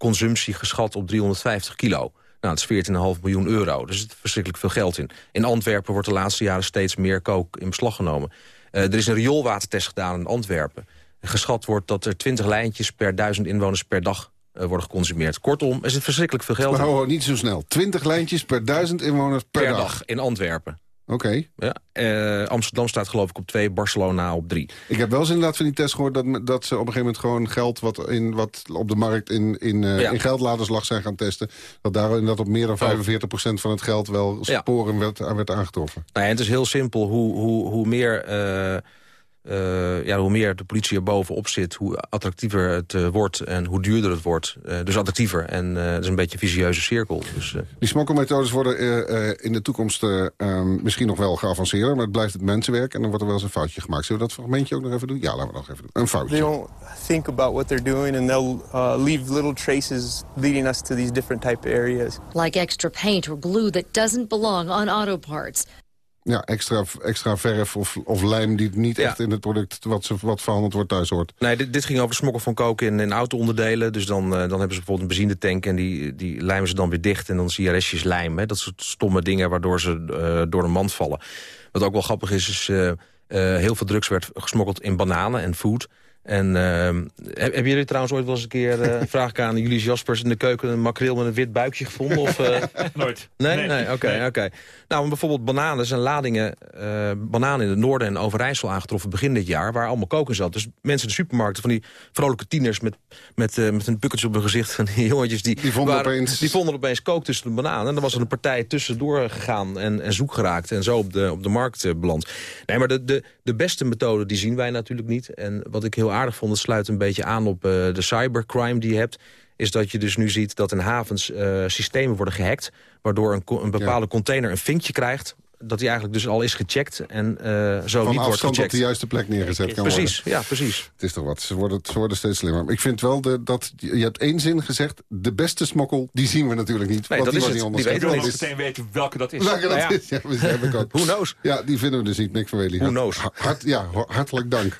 Speaker 10: dagconsumptie geschat op 350 kilo. Nou, dat is 14,5 miljoen euro. Dus er zit verschrikkelijk veel geld in. In Antwerpen wordt de laatste jaren steeds meer kook in beslag genomen. Eh, er is een rioolwatertest gedaan in Antwerpen. Geschat wordt dat er 20 lijntjes per duizend inwoners per dag eh, worden geconsumeerd. Kortom, er zit verschrikkelijk veel geld
Speaker 6: Maar
Speaker 10: in.
Speaker 6: oh, niet zo snel. 20 lijntjes per duizend inwoners per,
Speaker 10: per
Speaker 6: dag.
Speaker 10: dag in Antwerpen.
Speaker 6: Oké.
Speaker 10: Ja, eh, Amsterdam staat geloof ik op twee, Barcelona op drie.
Speaker 6: Ik heb wel eens inderdaad van die test gehoord... dat, dat ze op een gegeven moment gewoon geld wat, in, wat op de markt in, in,
Speaker 10: Ja.
Speaker 6: in geldladers lag zijn gaan testen. Dat daar inderdaad op meer dan 45% van het geld wel
Speaker 10: Ja.
Speaker 6: sporen werd, werd aangetroffen.
Speaker 10: Nou ja, het is heel simpel. Hoe, hoe, hoe meer eh, eh, ja, hoe meer de politie er bovenop zit... hoe attractiever het eh, wordt en hoe duurder het wordt. Eh, dus attractiever. En dat is een beetje een visieuze cirkel. Dus,
Speaker 6: Die smokkelmethodes worden in de toekomst ehm, misschien nog wel geavanceerder... maar het blijft het mensenwerk en dan wordt er wel eens een foutje gemaakt. Zullen we dat fragmentje ook nog even doen? Ja, laten we nog even doen. Een foutje.
Speaker 14: They don't think about what they're doing and they'll uh, leave little traces leading us to these different type of areas.
Speaker 15: Like extra paint or glue that doesn't belong on auto parts.
Speaker 6: Ja, extra, extra verf of, of lijm die niet echt in het product wat, ze, wat verhandeld wordt thuis hoort.
Speaker 10: Nee, dit, dit ging over smokkel van koken in, in auto-onderdelen. Dus dan, uh, dan hebben ze bijvoorbeeld een benzinetank en die, die lijmen ze dan weer dicht. En dan zie je restjes lijm. Hè? Dat soort stomme dingen waardoor ze uh, door de mand vallen. Wat ook wel grappig is, is uh, heel veel drugs werd gesmokkeld in bananen en food. En uh, hebben jullie trouwens ooit wel eens een keer... Uh, vraag ik aan Julius Jaspers in de keuken... een makreel met een wit buikje gevonden? Of, uh...
Speaker 8: Nooit.
Speaker 10: Nee? Nee, oké. Nee, oké. Nou, bijvoorbeeld bananen zijn ladingen... Uh, bananen in het noorden en Overijssel aangetroffen begin dit jaar... waar allemaal koken zat. Dus mensen in de supermarkten, van die vrolijke tieners... met, met, met een bukketje op hun gezicht van die jongetjes... Die,
Speaker 6: die, vonden
Speaker 10: waren,
Speaker 6: opeens...
Speaker 10: die vonden opeens kook tussen de bananen. En dan was er een partij tussendoor gegaan en, en zoek geraakt... en zo op de, op de markt beland. Nee, maar de, de, de beste methode die zien wij natuurlijk niet. En wat ik heel aardig vond, het sluit een beetje aan op uh, de cybercrime die je hebt is dat je dus nu ziet dat in havens uh, systemen worden gehackt... waardoor een, een bepaalde ja. container een vinkje krijgt dat hij eigenlijk dus al is gecheckt en uh, zo
Speaker 6: Van
Speaker 10: niet wordt gecheckt.
Speaker 6: op de juiste plek neergezet kan
Speaker 10: precies,
Speaker 6: worden.
Speaker 10: Ja, precies.
Speaker 6: Het is toch wat. Ze worden, ze worden steeds slimmer. Ik vind wel de, dat... Je hebt één zin gezegd. De beste smokkel, die zien we natuurlijk niet.
Speaker 10: Nee,
Speaker 6: want
Speaker 10: dat
Speaker 6: die
Speaker 10: is
Speaker 6: niet
Speaker 8: Die
Speaker 6: onderscheid.
Speaker 8: weten we meteen weten welke dat is.
Speaker 6: Welke dat
Speaker 10: ja.
Speaker 6: is. Ja, heb ik ook.
Speaker 10: Who knows?
Speaker 6: Ja, die vinden we dus niet. Mick van Wely.
Speaker 10: Who knows?
Speaker 6: Hart, ja, hartelijk dank.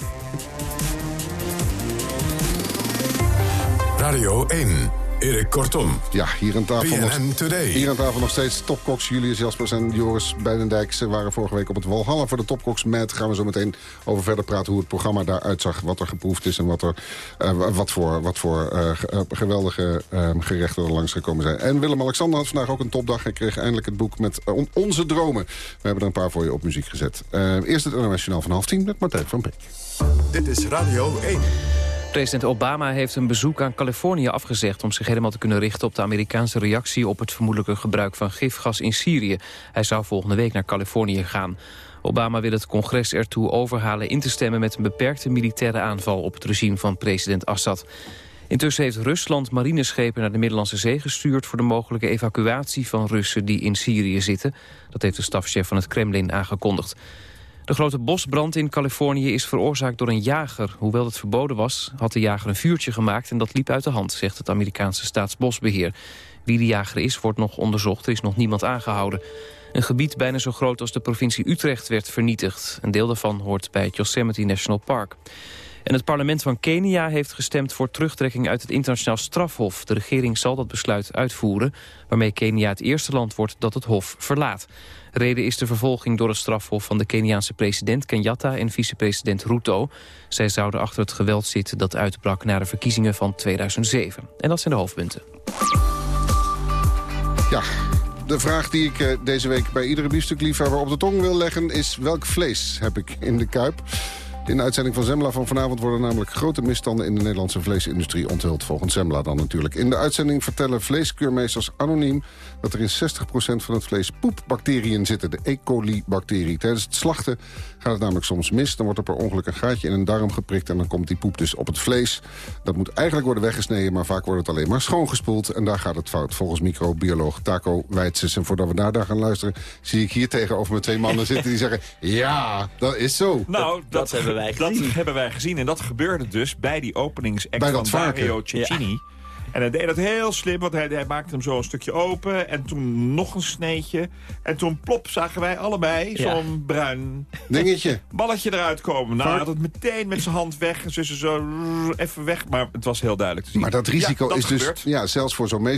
Speaker 5: Radio 1. Erik Kortom.
Speaker 6: Ja, hier aan tafel, nog,
Speaker 5: Today.
Speaker 6: hier aan tafel nog steeds topkoks. Julius Jaspers en Joris Beidendijk. Ze waren vorige week op het Walhalla voor de topkoks. Met gaan we zo meteen over verder praten hoe het programma daaruit zag. Wat er geproefd is en wat, er, uh, wat voor, wat voor uh, geweldige uh, gerechten er langsgekomen zijn. En Willem-Alexander had vandaag ook een topdag. Hij kreeg eindelijk het boek met on Onze Dromen. We hebben er een paar voor je op muziek gezet. eerst het internationaal van half tien met Martijn van Beek.
Speaker 5: Dit is Radio 1.
Speaker 1: President Obama heeft een bezoek aan Californië afgezegd... om zich helemaal te kunnen richten op de Amerikaanse reactie... op het vermoedelijke gebruik van gifgas in Syrië. Hij zou volgende week naar Californië gaan. Obama wil het congres ertoe overhalen in te stemmen... met een beperkte militaire aanval op het regime van president Assad. Intussen heeft Rusland marineschepen naar de Middellandse Zee gestuurd... voor de mogelijke evacuatie van Russen die in Syrië zitten. Dat heeft de stafchef van het Kremlin aangekondigd. De grote bosbrand in Californië is veroorzaakt door een jager. Hoewel het verboden was, had de jager een vuurtje gemaakt... en dat liep uit de hand, zegt het Amerikaanse staatsbosbeheer. Wie de jager is, wordt nog onderzocht. Er is nog niemand aangehouden. Een gebied bijna zo groot als de provincie Utrecht werd vernietigd. Een deel daarvan hoort bij het Yosemite National Park. En het parlement van Kenia heeft gestemd voor terugtrekking uit het internationaal strafhof. De regering zal dat besluit uitvoeren, waarmee Kenia het eerste land wordt dat het hof verlaat. Reden is de vervolging door het strafhof van de Keniaanse president Kenyatta en vicepresident Ruto. Zij zouden achter het geweld zitten dat uitbrak na de verkiezingen van 2007. En dat zijn de hoofdpunten.
Speaker 6: Ja, de vraag die ik uh, deze week bij iedere biefstukliefhebber op de tong wil leggen... is welk vlees heb ik in de kuip? In de uitzending van Zembla van vanavond worden namelijk grote misstanden in de Nederlandse vleesindustrie onthuld. Volgens Zembla dan natuurlijk. In de uitzending vertellen vleeskeurmeesters anoniem dat er in 60% van het vlees poepbacteriën zitten. De E. coli-bacterie. Tijdens het slachten gaat het namelijk soms mis. Dan wordt er per ongeluk een gaatje in een darm geprikt en dan komt die poep dus op het vlees. Dat moet eigenlijk worden weggesneden, maar vaak wordt het alleen maar schoongespoeld. En daar gaat het fout, volgens microbioloog Taco Weitses. En voordat we daar, daar gaan luisteren, zie ik hier tegenover me twee mannen zitten die zeggen... Ja, dat is zo.
Speaker 8: Nou, dat,
Speaker 7: dat hebben wij
Speaker 8: dat
Speaker 7: gezien.
Speaker 8: hebben wij gezien. En dat gebeurde dus bij die openingsact
Speaker 6: Bij
Speaker 8: van. Dario Cecchini. En hij deed dat heel slim, want hij, hij maakte hem zo een stukje open. En toen nog een sneetje. En toen plop zagen wij allebei
Speaker 7: Ja.
Speaker 8: zo'n bruin
Speaker 6: Dingetje.
Speaker 8: balletje eruit komen. Nou, hij had het meteen met zijn hand weg. En zussen zo even weg. Maar het was heel duidelijk te zien.
Speaker 6: Maar dat risico
Speaker 8: Ja, dat
Speaker 6: is dus, ja, zelfs voor zo'n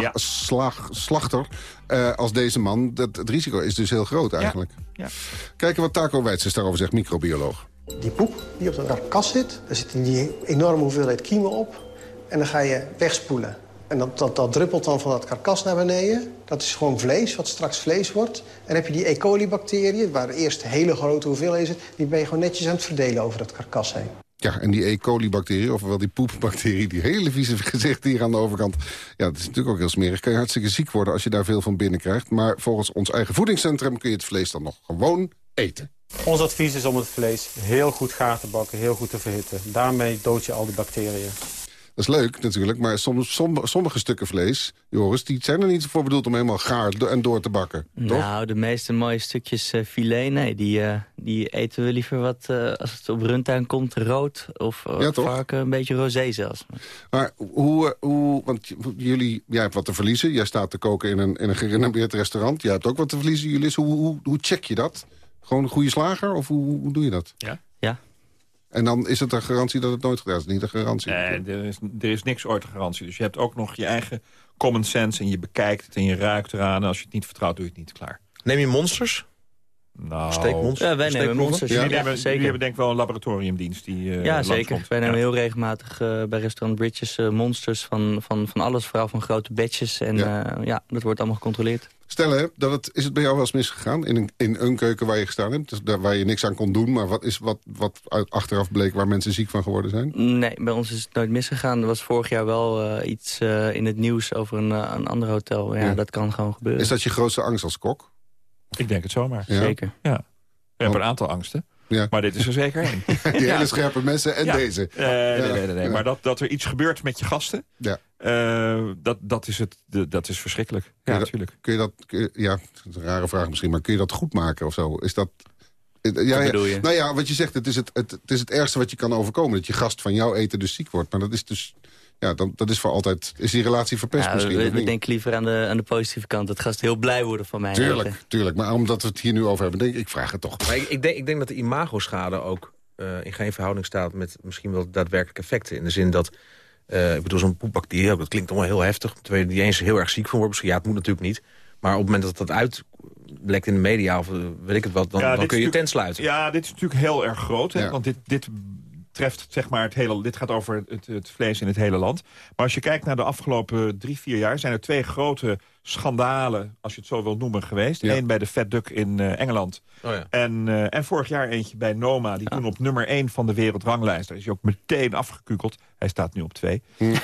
Speaker 8: Ja.
Speaker 6: slag- slachter eh, als deze man, dat, het risico is dus heel groot eigenlijk.
Speaker 8: Ja.
Speaker 6: Kijken wat Taco Weitses daarover zegt, microbioloog.
Speaker 16: Die poep die op de karkas zit, daar zit die enorme hoeveelheid kiemen op. En dan ga je wegspoelen. En dat, dat, dat druppelt dan van dat karkas naar beneden. Dat is gewoon vlees, wat straks vlees wordt. En heb je die E. coli-bacteriën, waar eerst hele grote hoeveelheden zitten... die ben je gewoon netjes aan het verdelen over dat karkas heen.
Speaker 6: Ja, en die E. coli-bacterie, ofwel die poepbacterie... die hele vieze gezicht hier aan de overkant... ja, dat is natuurlijk ook heel smerig. Kan je hartstikke ziek worden als je daar veel van binnenkrijgt. Maar volgens ons eigen voedingscentrum kun je het vlees dan nog gewoon eten.
Speaker 17: Ons advies is om het vlees heel goed gaar te bakken, heel goed te verhitten. Daarmee dood je al die bacteriën.
Speaker 6: Dat is leuk natuurlijk, maar soms, som- sommige stukken vlees, Joris... die zijn er niet voor bedoeld om helemaal gaar en door te bakken. Toch?
Speaker 7: Nou, de meeste mooie stukjes eh, filet, nee, die, eh, die eten we liever wat, eh, als het op runtuin komt, rood. Of eh,
Speaker 6: Ja,
Speaker 7: vaak een beetje rosé zelfs.
Speaker 6: Maar hoe, hoe want jullie, jij hebt wat te verliezen. Jij staat te koken in een, in een gerenommeerd restaurant. Jij hebt ook wat te verliezen, Julius. Hoe, hoe, hoe check je dat? Gewoon een goede slager of hoe, hoe doe je dat?
Speaker 8: Ja.
Speaker 6: En dan is het een garantie dat het nooit gedaan is. Niet een garantie.
Speaker 8: Nee, er is, er is niks ooit een garantie. Dus je hebt ook nog je eigen common sense en je bekijkt het en je ruikt eraan. En als je het niet vertrouwt, doe je het niet klaar.
Speaker 10: Neem je monsters?
Speaker 8: Nou,
Speaker 10: Steekmonsters?
Speaker 7: Ja, wij nemen monsters.
Speaker 8: Jullie,
Speaker 7: Ja,
Speaker 8: hebben,
Speaker 7: zeker.
Speaker 8: jullie hebben denk ik wel een laboratoriumdienst. Die, eh,
Speaker 7: ja, zeker. Wij nemen
Speaker 8: Ja.
Speaker 7: heel regelmatig eh, bij restaurant Bridges eh, monsters van, van, van alles. Vooral van grote batches. En
Speaker 6: Ja.
Speaker 7: ja. ja, dat wordt allemaal gecontroleerd.
Speaker 6: Stel, hè, dat het, is het bij jou wel eens misgegaan? In een, in een keuken waar je gestaan hebt? Dus daar, waar je niks aan kon doen. Maar wat is wat, wat uit, achteraf bleek waar mensen ziek van geworden zijn?
Speaker 7: Nee, bij ons is het nooit misgegaan. Er was vorig jaar wel eh, iets eh, in het nieuws over een, een ander hotel. Ja,
Speaker 6: Ja.
Speaker 7: dat kan gewoon gebeuren.
Speaker 6: Is dat je grootste angst als kok?
Speaker 8: Ik denk het zomaar.
Speaker 6: Ja.
Speaker 7: Zeker.
Speaker 8: Ja. We hebben een aantal angsten.
Speaker 6: Ja.
Speaker 8: Maar dit is er zeker één.
Speaker 6: Die
Speaker 8: Ja.
Speaker 6: hele scherpe messen en
Speaker 8: Ja.
Speaker 6: deze.
Speaker 8: Eh, nee, nee, nee, nee.
Speaker 6: Ja.
Speaker 8: Maar dat, dat er iets gebeurt met je gasten,
Speaker 6: Ja.
Speaker 8: eh, dat, dat, is het, dat is verschrikkelijk.
Speaker 6: Kun
Speaker 8: Ja,
Speaker 6: je dat-
Speaker 8: natuurlijk.
Speaker 6: Kun je dat, kun je- ja, dat is een rare vraag misschien, maar kun je dat goed maken of zo? Is dat... Ja,
Speaker 7: Wat
Speaker 6: ja,
Speaker 7: bedoel je?
Speaker 6: Nou ja, wat je zegt, het is het, het, het is het ergste wat je kan overkomen. Dat je gast van jouw eten dus ziek wordt. Maar dat is dus, ja, dan, dat is voor altijd, is die relatie verpest
Speaker 7: Ja,
Speaker 6: misschien?
Speaker 7: we, we denken liever aan de, aan de positieve kant. Dat gast heel blij worden van mij.
Speaker 6: Tuurlijk, tuurlijk. Maar omdat we het hier nu over hebben, denk ik, ik vraag het toch.
Speaker 10: Maar ik, ik, denk, ik denk dat de imagoschade ook eh, in geen verhouding staat... met misschien wel daadwerkelijke effecten. In de zin dat, eh, ik bedoel, zo'n poepbacterie... dat klinkt allemaal heel heftig. Terwijl je niet eens heel erg ziek van wordt. Misschien, ja, het moet natuurlijk niet. Maar op het moment dat dat uitblekt in de media... of eh, weet ik het wat, dan,
Speaker 8: Ja,
Speaker 10: dan kun je je tent sluiten.
Speaker 8: Ja, dit is natuurlijk heel erg groot. Hè?
Speaker 6: Ja.
Speaker 8: Want dit, dit treft zeg maar het hele... Dit gaat over het, het vlees in het hele land. Maar als je kijkt naar de afgelopen drie, vier jaar... zijn er twee grote schandalen, als je het zo wil noemen, geweest.
Speaker 6: Ja.
Speaker 8: Eén bij de Fat Duck in eh, Engeland.
Speaker 10: Oh ja.
Speaker 8: En, eh, en vorig jaar eentje bij Noma, die toen op nummer 1 van de wereldranglijst. Daar is hij ook meteen afgekukeld. Hij staat nu op 2.
Speaker 6: Hm.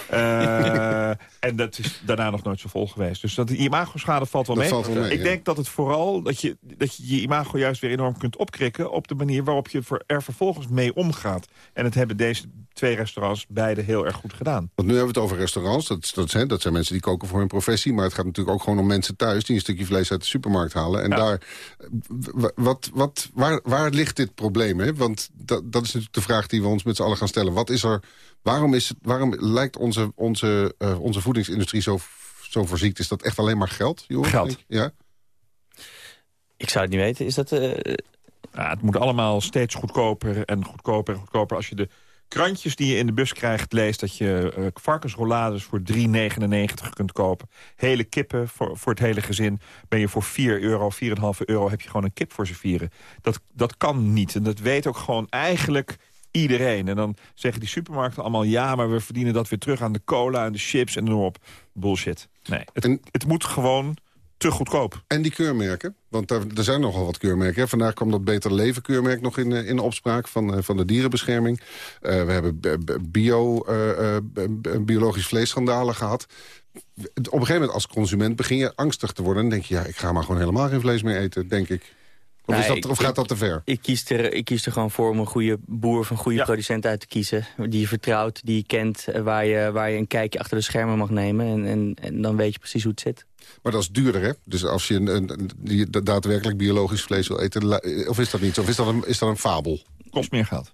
Speaker 8: en dat is daarna nog nooit zo vol geweest. Dus dat, die imagoschade valt wel
Speaker 6: Dat
Speaker 8: mee.
Speaker 6: valt wel mee,
Speaker 8: Ik denk dat het vooral dat je, dat je je imago juist weer enorm kunt opkrikken... op de manier waarop je er vervolgens mee omgaat. En het hebben deze twee restaurants beide heel erg goed gedaan.
Speaker 6: Want nu hebben we het over restaurants. Dat, dat, zijn, dat zijn mensen die koken voor hun professie. Maar het gaat natuurlijk ook gewoon om mensen thuis... die een stukje vlees uit de supermarkt halen. En
Speaker 8: Ja.
Speaker 6: daar, wat, wat, waar, waar ligt dit probleem? Hè? Want dat, dat is natuurlijk de vraag die we ons met z'n allen gaan stellen. Wat is er, waarom, is het, waarom lijkt onze, onze, eh, onze voedingsindustrie zo, zo verziekt? Is dat echt alleen maar geld? Joris,
Speaker 8: Geld.
Speaker 6: Ja?
Speaker 7: Ik zou het niet weten. Is dat... eh,
Speaker 8: Ja, het moet allemaal steeds goedkoper en goedkoper en goedkoper. Als je de krantjes die je in de bus krijgt leest... dat je eh, varkensrollades voor 3,99 kunt kopen. Hele kippen voor, voor het hele gezin. Ben je voor 4 euro, 4,5 euro heb je gewoon een kip voor z'n vieren. Dat, dat kan niet. En dat weet ook gewoon eigenlijk iedereen. En dan zeggen die supermarkten allemaal... ja, maar we verdienen dat weer terug aan de cola en de chips en noem op. Bullshit. Nee, het,
Speaker 6: En-
Speaker 8: het moet gewoon te goedkoop.
Speaker 6: En die keurmerken, want er zijn nogal wat keurmerken. Vandaag kwam dat Beter Leven keurmerk nog in, eh, in opspraak van, eh, van de dierenbescherming. Eh, we hebben bio, b- biologisch vleesschandalen gehad. Op een gegeven moment als consument begin je angstig te worden. En denk je, ja, ik ga maar gewoon helemaal geen vlees meer eten, denk ik. Of, is
Speaker 7: Nee,
Speaker 6: dat,
Speaker 7: ik-
Speaker 6: of gaat
Speaker 7: ik-
Speaker 6: dat te ver?
Speaker 7: Ik kies, er, ik kies er gewoon voor om een goede boer of een goede
Speaker 8: Ja.
Speaker 7: producent uit te kiezen. Die je vertrouwt, die je kent, eh, waar je, waar je een kijkje achter de schermen mag nemen. En, en, en dan weet je precies hoe het zit.
Speaker 6: Maar dat is duurder, hè? Dus als je een, een, die daadwerkelijk biologisch vlees wil eten... la- of is dat niet? Of is dat een, is dat een fabel?
Speaker 8: Kost meer geld.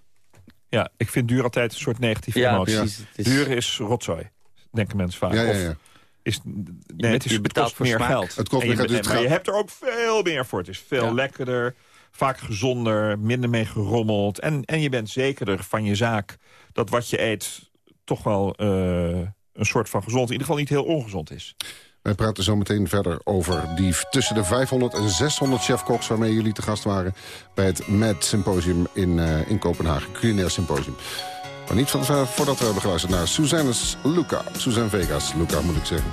Speaker 8: Ja, ik vind duur altijd een soort negatieve
Speaker 7: Ja,
Speaker 8: emotie.
Speaker 7: precies. Is-
Speaker 8: Duur is rotzooi, denken mensen vaak.
Speaker 6: Ja, ja,
Speaker 8: Of
Speaker 6: ja.
Speaker 8: Is, nee, het, is,
Speaker 7: je betaalt
Speaker 8: meer
Speaker 7: smaak.
Speaker 8: geld.
Speaker 6: Het kost
Speaker 8: En
Speaker 6: meer
Speaker 8: je
Speaker 6: geld, dus het
Speaker 8: maar je hebt er ook veel meer voor. Het is veel
Speaker 7: Ja.
Speaker 8: lekkerder, vaak gezonder, minder mee gerommeld. En, en je bent zekerder van je zaak dat wat je eet toch wel eh, een soort van gezond, in ieder geval niet heel ongezond is.
Speaker 6: Wij praten zo meteen verder over die tussen de 500 en 600 chefkoks... waarmee jullie te gast waren bij het MAD Symposium in, eh, in Kopenhagen. Culinair Symposium. Maar niet van, voordat we hebben geluisterd naar Suzanne's Luca. Suzanne Vegas, Luca moet ik zeggen.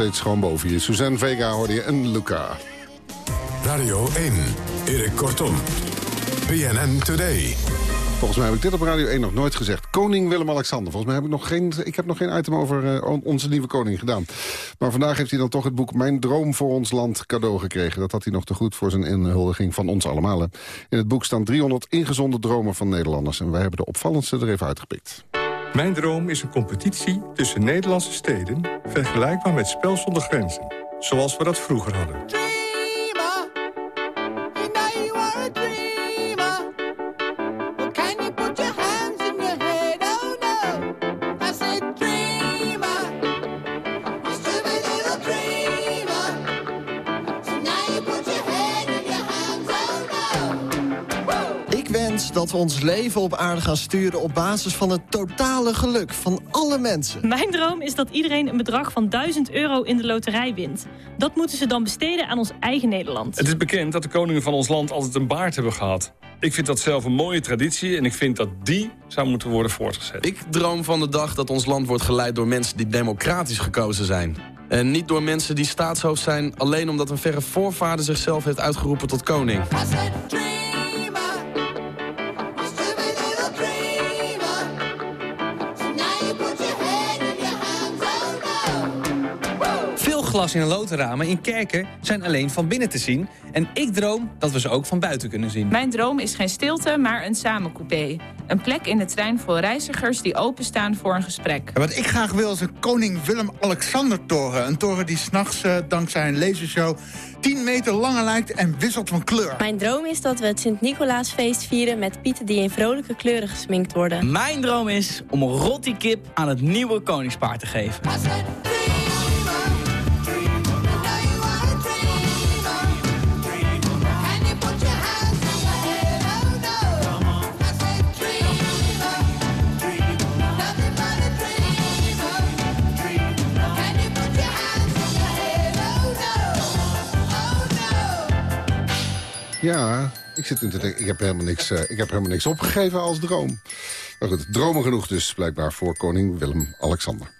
Speaker 6: Steeds gewoon boven je. Suzanne Vega hoorde je en Luca.
Speaker 5: Radio 1, Erik Kortom. BNN Today.
Speaker 6: Volgens mij heb ik dit op Radio 1 nog nooit gezegd. Koning Willem-Alexander. Volgens mij heb ik nog geen, ik heb nog geen item over eh, on- onze nieuwe koning gedaan. Maar vandaag heeft hij dan toch het boek Mijn Droom voor ons land cadeau gekregen. Dat had hij nog te goed voor zijn inhuldiging van ons allemaal. hè. In het boek staan 300 ingezonden dromen van Nederlanders. En wij hebben de opvallendste er even uitgepikt.
Speaker 18: Mijn droom is een competitie tussen Nederlandse steden... vergelijkbaar met Spel zonder Grenzen. Zoals we dat vroeger hadden.
Speaker 19: Dat we ons leven op aarde gaan sturen op basis van het totale geluk van alle mensen.
Speaker 20: Mijn droom is dat iedereen een bedrag van 1000 euro in de loterij wint. Dat moeten ze dan besteden aan ons eigen Nederland.
Speaker 21: Het is bekend dat de koningen van ons land altijd een baard hebben gehad. Ik vind dat zelf een mooie traditie en ik vind dat die zou moeten worden voortgezet.
Speaker 22: Ik droom van de dag dat ons land wordt geleid door mensen die democratisch gekozen zijn. En niet door mensen die staatshoofd zijn alleen omdat een verre voorvader zichzelf heeft uitgeroepen tot koning.
Speaker 23: Glas in lotenramen in kerken zijn alleen van binnen te zien. En ik droom dat we ze ook van buiten kunnen zien.
Speaker 24: Mijn droom is geen stilte, maar een samencoupé. Een plek in de trein voor reizigers die openstaan voor een gesprek.
Speaker 25: Wat ik graag wil is een koning Willem-Alexander-toren. Een toren die s'nachts uh, dankzij een lasershow 10 meter langer lijkt en wisselt van kleur.
Speaker 26: Mijn droom is dat we het Sint-Nicolaasfeest vieren met pieten die in vrolijke kleuren gesminkt worden.
Speaker 23: Mijn droom is om een rotti kip aan het nieuwe koningspaard te geven.
Speaker 6: Ja, ik zit denken, ik heb helemaal niks, uh, ik heb helemaal niks opgegeven als droom. Maar goed, dromen genoeg dus blijkbaar voor koning Willem-Alexander.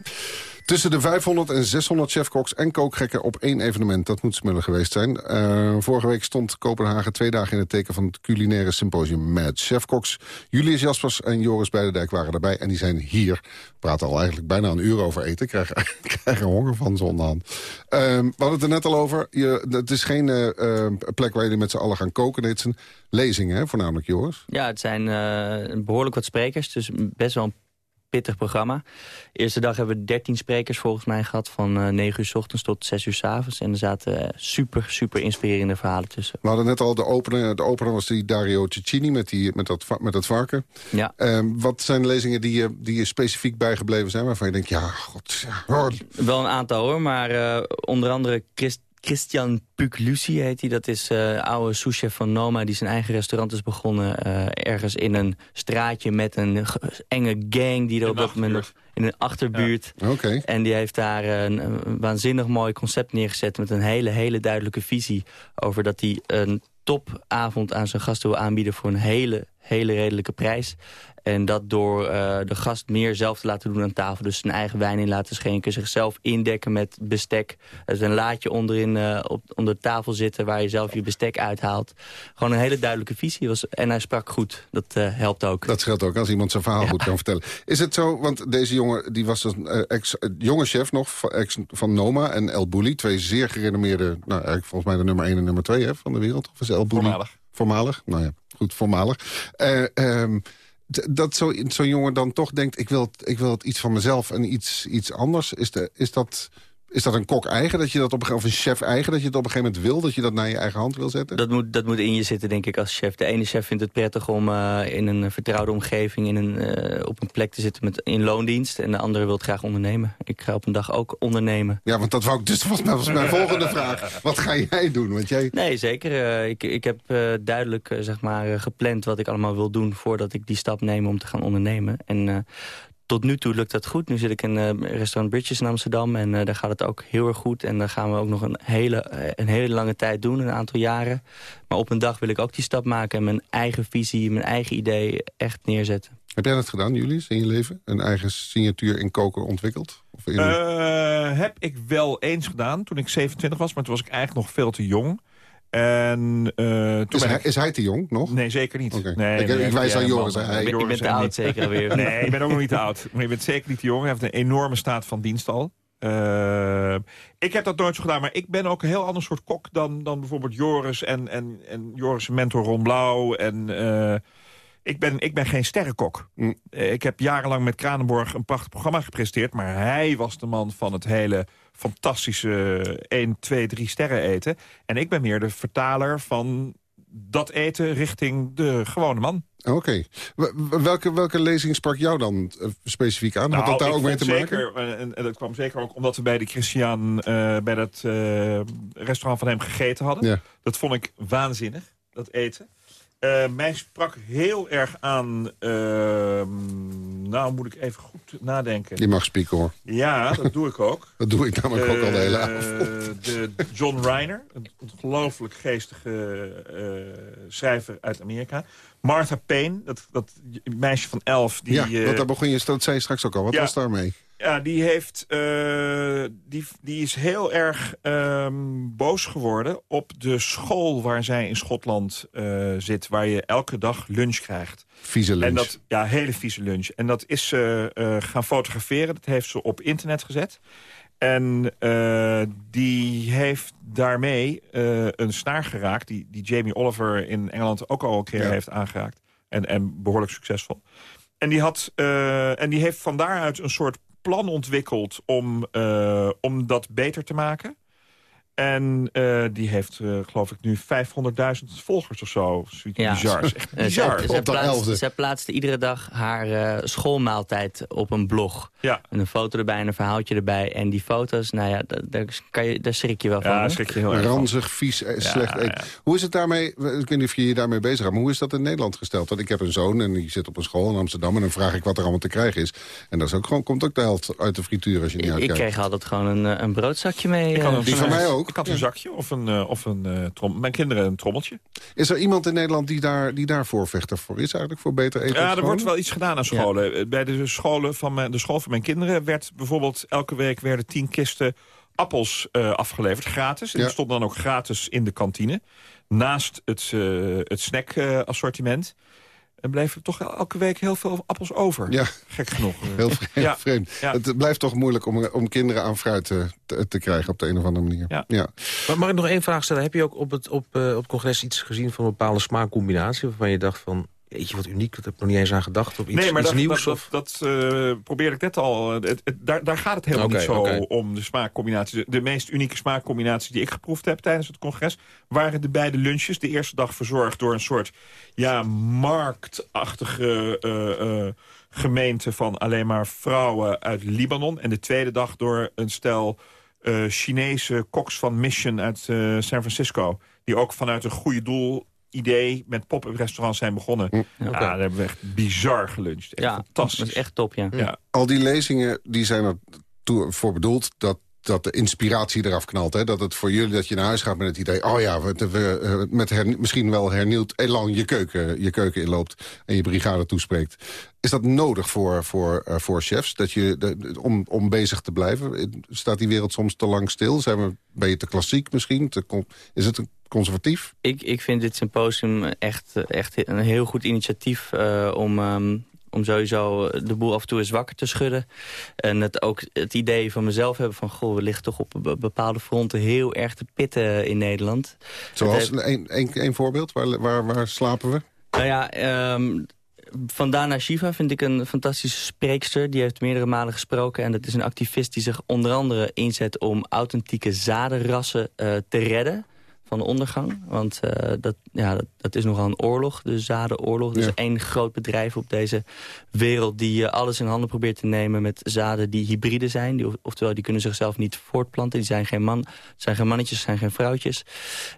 Speaker 6: Tussen de 500 en 600 chefkoks en kookgekken op één evenement. Dat moet Smullen geweest zijn. Uh, vorige week stond Kopenhagen twee dagen in het teken van het culinaire symposium Mad. Chefkoks Julius Jaspers en Joris Beidendijk waren erbij. En die zijn hier. We praten al eigenlijk bijna een uur over eten. Krijgen, krijgen honger van z'n onderhand. Uh, we hadden het er net al over. Je, het is geen uh, plek waar jullie met z'n allen gaan koken. Het is een hè, voornamelijk Joris.
Speaker 7: Ja, het zijn behoorlijk wat sprekers. Dus best wel een pittig programma. De eerste dag hebben we 13 sprekers volgens mij gehad... van eh 9 uur s ochtends tot 6 uur s avonds. En er zaten eh, super, super inspirerende verhalen tussen.
Speaker 6: We hadden net al de opener. De opener was die Dario Cecchini met, die, met, dat, met dat varken.
Speaker 7: Ja.
Speaker 6: Ehm, wat zijn de lezingen die je, die je specifiek bijgebleven zijn... waarvan je denkt, ja, god... Ja,
Speaker 7: Wel een aantal hoor, maar eh, onder andere Christ- Christian Puclusi heet hij. Dat is eh oude souschef van Noma die zijn eigen restaurant is begonnen... eh, ergens in een straatje met een ge- enge gang die er op dat moment nog... In een achterbuurt.
Speaker 6: Oké.
Speaker 7: En die heeft daar een, een waanzinnig mooi concept neergezet... met een hele, hele duidelijke visie over dat hij een topavond aan zijn gasten wil aanbieden... voor een hele, hele redelijke prijs. En dat door eh, de gast meer zelf te laten doen aan tafel. Dus zijn eigen wijn in laten schenken. Zichzelf indekken met bestek. Er is een laadje onderin eh, op, onder de tafel zitten... waar je zelf je bestek uithaalt. Gewoon een hele duidelijke visie. Was, en hij sprak goed. Dat eh, helpt ook.
Speaker 6: Dat scheelt ook als iemand zijn verhaal goed kan vertellen. Is het zo, want deze jongen die was een eh, ex, eh, jonge chef nog... van, ex, van Noma en El Bulli. Twee zeer gerenommeerde, nou eigenlijk volgens mij de nummer 1 en nummer 2 hè, van de wereld. Of is El Bulli?
Speaker 8: Voormalig.
Speaker 6: Voormalig, nou ja, goed, voormalig. Eh, ehm, dat zo'n zo jongen dan toch denkt, ik wil, ik wil het iets van mezelf en iets, iets anders. Is, de, is, dat, is dat een kok eigen, dat je dat op een, of een chef eigen... dat je het op een gegeven moment wil, dat je dat naar je eigen hand wil zetten?
Speaker 7: Dat moet, dat moet in je zitten, denk ik, als chef. De ene chef vindt het prettig om eh, in een vertrouwde omgeving... In een, eh, op een plek te zitten met, in loondienst. En de andere wil graag ondernemen. Ik ga op een dag ook ondernemen.
Speaker 6: Ja, want dat wou ik dus was, was mijn volgende vraag. Wat ga jij doen? Want jij...
Speaker 7: Nee, zeker. Eh, ik, ik heb duidelijk zeg maar, gepland wat ik allemaal wil doen... voordat ik die stap neem om te gaan ondernemen. En tot nu toe lukt dat goed. Nu zit ik in eh, restaurant Bridges in Amsterdam en eh, daar gaat het ook heel erg goed. En daar gaan we ook nog een hele, eh, een hele lange tijd doen, een aantal jaren. Maar op een dag wil ik ook die stap maken en mijn eigen visie, mijn eigen idee echt neerzetten.
Speaker 6: Heb jij dat gedaan, Julius, in je leven? Een eigen signatuur in koken ontwikkeld? Of in...
Speaker 8: Eh, heb ik wel eens gedaan toen ik 27 was, maar toen was ik eigenlijk nog veel te jong. En, eh, toen
Speaker 6: is, hij,
Speaker 8: ik-
Speaker 6: is hij te jong nog?
Speaker 8: Nee, zeker niet. Nee,
Speaker 6: ik,
Speaker 8: nee,
Speaker 6: ik wijs aan Joris. Hij-
Speaker 7: bent te oud
Speaker 8: niet.
Speaker 7: zeker alweer.
Speaker 8: Nee, ik ben ook nog niet te oud. Maar je bent zeker niet te jong. Hij heeft een enorme staat van dienst al. Eh, ik heb dat nooit zo gedaan, maar ik ben ook een heel ander soort kok dan, dan bijvoorbeeld Joris en, en, en Joris' mentor Ron Blauw. En, eh, ik, ben, ik ben geen sterrenkok. Eh, ik heb jarenlang met Kranenborg een prachtig programma gepresenteerd, maar hij was de man van het hele fantastische 1, 2, 3 sterren eten. En ik ben meer de vertaler van dat eten richting de gewone man.
Speaker 6: Oké. Welke, welke lezing sprak jou dan eh, specifiek aan? Had dat daar
Speaker 8: Nou,
Speaker 6: ook mee te maken?
Speaker 8: zeker, eh, En, en dat kwam zeker ook omdat we bij de Christian... eh, bij dat restaurant van hem gegeten hadden.
Speaker 6: Ja.
Speaker 8: Dat vond ik waanzinnig, dat eten. Eh, mij sprak heel erg aan... ehm, nou, moet ik even goed nadenken.
Speaker 6: Je mag spieken hoor.
Speaker 8: Ja, dat doe ik ook.
Speaker 6: Dat doe ik namelijk ook al de hele
Speaker 8: Eh,
Speaker 6: avond.
Speaker 8: de John Reiner, een ongelooflijk geestige eh, schrijver uit Amerika. Martha Payne, dat, dat meisje van elf. Die,
Speaker 6: ja, want daar begon je, dat zei je straks ook al. Wat
Speaker 8: ja.
Speaker 6: was daarmee?
Speaker 8: Ja, die, heeft, eh, die, die is heel erg ehm, boos geworden op de school waar zij in Schotland eh, zit. Waar je elke dag lunch krijgt.
Speaker 6: Vieze lunch.
Speaker 8: En dat, ja, hele vieze lunch. En dat is ze eh, gaan fotograferen. Dat heeft ze op internet gezet. En die heeft daarmee een snaar geraakt... Die, die Jamie Oliver in Engeland ook al een keer
Speaker 6: Ja.
Speaker 8: heeft aangeraakt. En, en behoorlijk succesvol. En die, had, en die heeft van daaruit een soort plan ontwikkeld... om, eh, om dat beter te maken. En eh, die heeft, eh, geloof ik, nu 500.000 volgers of zo. Zoiets
Speaker 7: Ja.
Speaker 8: bizar. is echt
Speaker 7: Eh,
Speaker 8: bizar.
Speaker 7: Zij, zij, plaatste, zij plaatste iedere dag haar eh, schoolmaaltijd op een blog.
Speaker 8: Ja.
Speaker 7: En een foto erbij en een verhaaltje erbij. En die foto's, nou ja, daar, kan je, daar schrik je wel van.
Speaker 8: Ja, schrik je heel erg van.
Speaker 6: Ranzig, vies, eh,
Speaker 7: Ja,
Speaker 6: slecht eten. Hoe is het daarmee, ik weet niet of je je daarmee bezig gaat... maar hoe is dat in Nederland gesteld? Want ik heb een zoon en die zit op een school in Amsterdam... en dan vraag ik wat er allemaal te krijgen is. En dat is ook gewoon, komt ook de helft uit de frituur als je niet
Speaker 7: Ik
Speaker 6: uitkijkt.
Speaker 7: kreeg altijd gewoon een, een broodzakje mee.
Speaker 8: Ik had een,
Speaker 6: Die van mij ook.
Speaker 8: Ik had een
Speaker 6: Ja.
Speaker 8: zakje of een, eh, of een eh, trom Mijn kinderen een trommeltje.
Speaker 6: Is er iemand in Nederland die daar, die daar voorvechter voor is eigenlijk? Voor beter eten
Speaker 8: Ja, er wordt wel iets gedaan aan scholen. Bij de, scholen van mijn, de school van mijn kinderen werd bijvoorbeeld elke week werden tien kisten appels eh, afgeleverd, gratis. En
Speaker 6: Ja.
Speaker 8: die stonden dan ook gratis in de kantine. Naast het, het snack-assortiment. En bleven toch elke week heel veel appels over.
Speaker 6: Ja.
Speaker 8: Gek genoeg.
Speaker 6: Heel vreemd.
Speaker 8: Ja.
Speaker 6: vreemd.
Speaker 8: Ja.
Speaker 6: Het blijft toch moeilijk om, om kinderen aan fruit te, te, te krijgen op de een of andere manier.
Speaker 8: Ja.
Speaker 10: Maar mag ik nog één vraag stellen? Heb je ook op het, op, eh, op het congres iets gezien van een bepaalde smaakcombinatie... waarvan je dacht van, Jeetje, wat uniek, dat heb ik nog niet eens aan gedacht. Of iets,
Speaker 8: nee, maar
Speaker 10: iets
Speaker 8: dat,
Speaker 10: nieuws.
Speaker 8: dat,
Speaker 10: of...
Speaker 8: dat, dat, eh, probeerde ik net al. Het, het- daar, daar gaat het helemaal niet zo om de smaakcombinaties. De, de meest unieke smaakcombinaties die ik geproefd heb tijdens het congres... waren de beide lunches. De eerste dag verzorgd door een soort ja, marktachtige eh, eh, gemeente... van alleen maar vrouwen uit Libanon. En de tweede dag door een stel eh, Chinese koks van Mission uit eh, San Francisco... die ook vanuit een goede doel idee met pop-up restaurants zijn begonnen. Ja, daar hebben we echt bizar geluncht. Echt
Speaker 7: Ja,
Speaker 8: fantastisch.
Speaker 7: dat is echt top, ja.
Speaker 8: Ja.
Speaker 6: Al die lezingen die zijn er toe- voor bedoeld dat, dat de inspiratie eraf knalt. Hè? Dat het voor jullie dat je naar huis gaat met het idee... oh ja, we, eh, met misschien wel hernieuwd elan je keuken, je keuken inloopt... en je brigade toespreekt. Is dat nodig voor, voor, eh, voor chefs dat je, de- om, om bezig te blijven? Staat die wereld soms te lang stil? Zijn we, ben je te klassiek misschien? Te, is het conservatief?
Speaker 7: Ik, ik vind dit symposium echt, echt een heel goed initiatief eh, om, ehm, om sowieso de boel af en toe eens wakker te schudden. En het, ook het idee van mezelf hebben van... goh, we liggen toch op be- bepaalde fronten heel erg te pitten in Nederland.
Speaker 6: Zoals
Speaker 7: heeft-
Speaker 6: een, een, een voorbeeld, waar, waar, waar slapen we?
Speaker 7: Nou ja, ehm Vandana Shiva vind ik een fantastische spreekster. Die heeft meerdere malen gesproken. En dat is een activist die zich onder andere inzet... om authentieke zadenrassen eh, te redden van de ondergang. Want eh, dat, ja, dat, dat is nogal een oorlog, de zadenoorlog.
Speaker 6: Ja.
Speaker 7: één groot bedrijf op deze wereld... die eh, alles in handen probeert te nemen met zaden die hybride zijn. Die, oftewel, die kunnen zichzelf niet voortplanten. Die zijn geen man, zijn geen mannetjes, zijn geen vrouwtjes.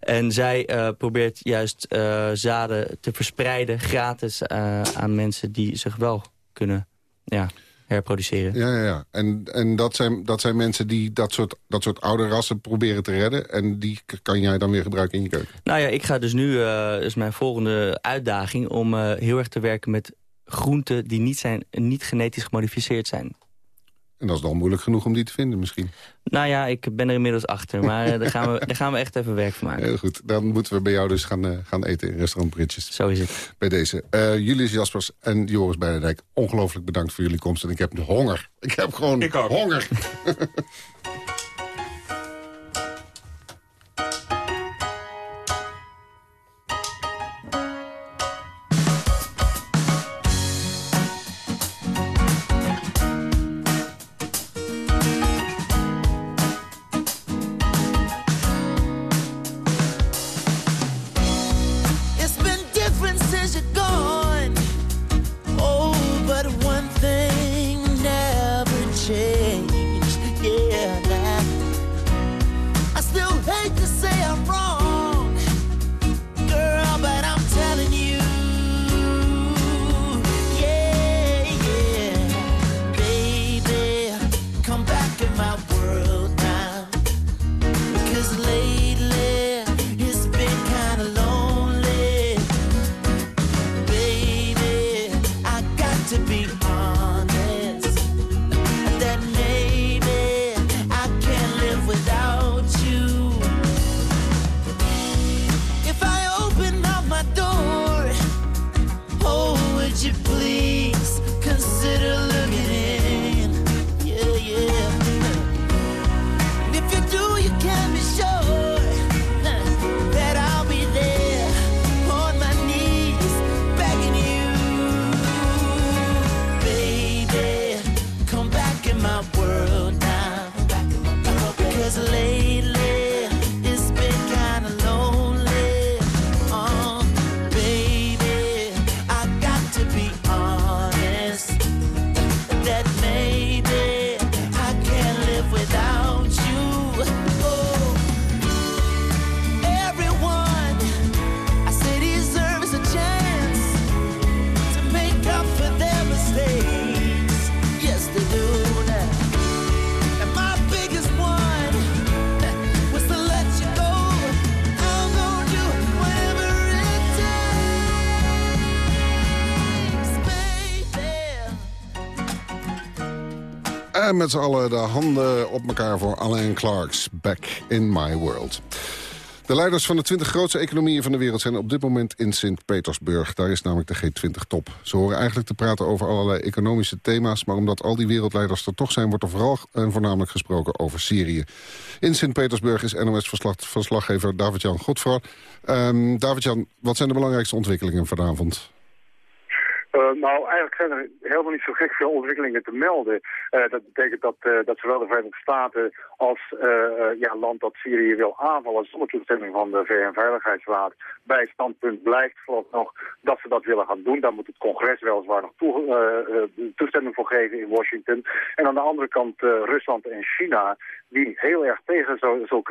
Speaker 7: En zij eh, probeert juist zaden te verspreiden... gratis aan mensen die zich wel kunnen ja, herproduceren.
Speaker 6: Ja, ja, ja. En, en dat, zijn, dat zijn mensen die dat soort, dat soort oude rassen proberen te redden. En die kan jij dan weer gebruiken in je keuken.
Speaker 7: Nou ja, ik ga dus nu, eh is mijn volgende uitdaging... om eh, heel erg te werken met groenten die niet, zijn, niet genetisch gemodificeerd zijn.
Speaker 6: En dat is dan moeilijk genoeg om die te vinden misschien.
Speaker 7: Nou ja, ik ben er inmiddels achter, maar eh, daar, gaan we, daar gaan we echt even werk van maken.
Speaker 6: Heel goed. Dan moeten we bij jou dus gaan, eh, gaan eten in restaurant Britjes.
Speaker 7: Zo is het.
Speaker 6: Bij deze. Eh Julius Jaspers en Joris Beidendijk, ongelooflijk bedankt voor jullie komst. En ik heb honger. Ik heb gewoon honger. En met z'n allen de handen op elkaar voor Alain Clarks. Back in my world. De leiders van de 20 grootste economieën van de wereld zijn op dit moment in Sint-Petersburg. Daar is namelijk de G20-top. Ze horen eigenlijk te praten over allerlei economische thema's... maar omdat al die wereldleiders er toch zijn... wordt er vooral en voornamelijk gesproken over Syrië. In Sint-Petersburg is NOS-verslaggever David-Jan Godfra. Ehm David-Jan, wat zijn de belangrijkste ontwikkelingen vanavond?
Speaker 27: Eh, nou, eigenlijk zijn er helemaal niet zo gek veel ontwikkelingen te melden. Eh, dat betekent dat, eh, dat zowel de Verenigde Staten als ja, land dat Syrië wil aanvallen... zonder toestemming van de VN-veiligheidsraad bij het standpunt blijft nog dat ze dat willen gaan doen. Daar moet het congres weliswaar nog toe, toestemming voor geven in Washington. En aan de andere kant Rusland en China die heel erg tegen zo'n zo,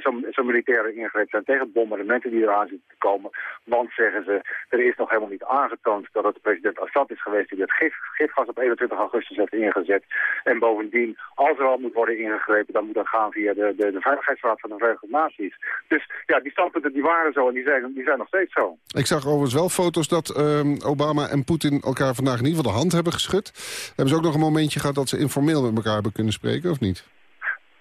Speaker 27: zo, zo militaire ingreep zijn, tegen bombardementen die eraan zitten te komen. Want, zeggen ze, er is nog helemaal niet aangetoond dat het president Assad is geweest die het gif, gifgas op 21 augustus heeft ingezet. En bovendien, als er al moet worden ingegrepen, dan moet dat gaan via de, de, de Veiligheidsraad van de Verenigde Naties. Dus ja, die standpunten die waren zo en die zijn, die zijn nog steeds zo.
Speaker 6: Ik zag overigens wel foto's dat ehm, Obama en Poetin elkaar vandaag in ieder geval de hand hebben geschud. Hebben ze ook nog een momentje gehad dat ze informeel met elkaar hebben kunnen spreken, of niet?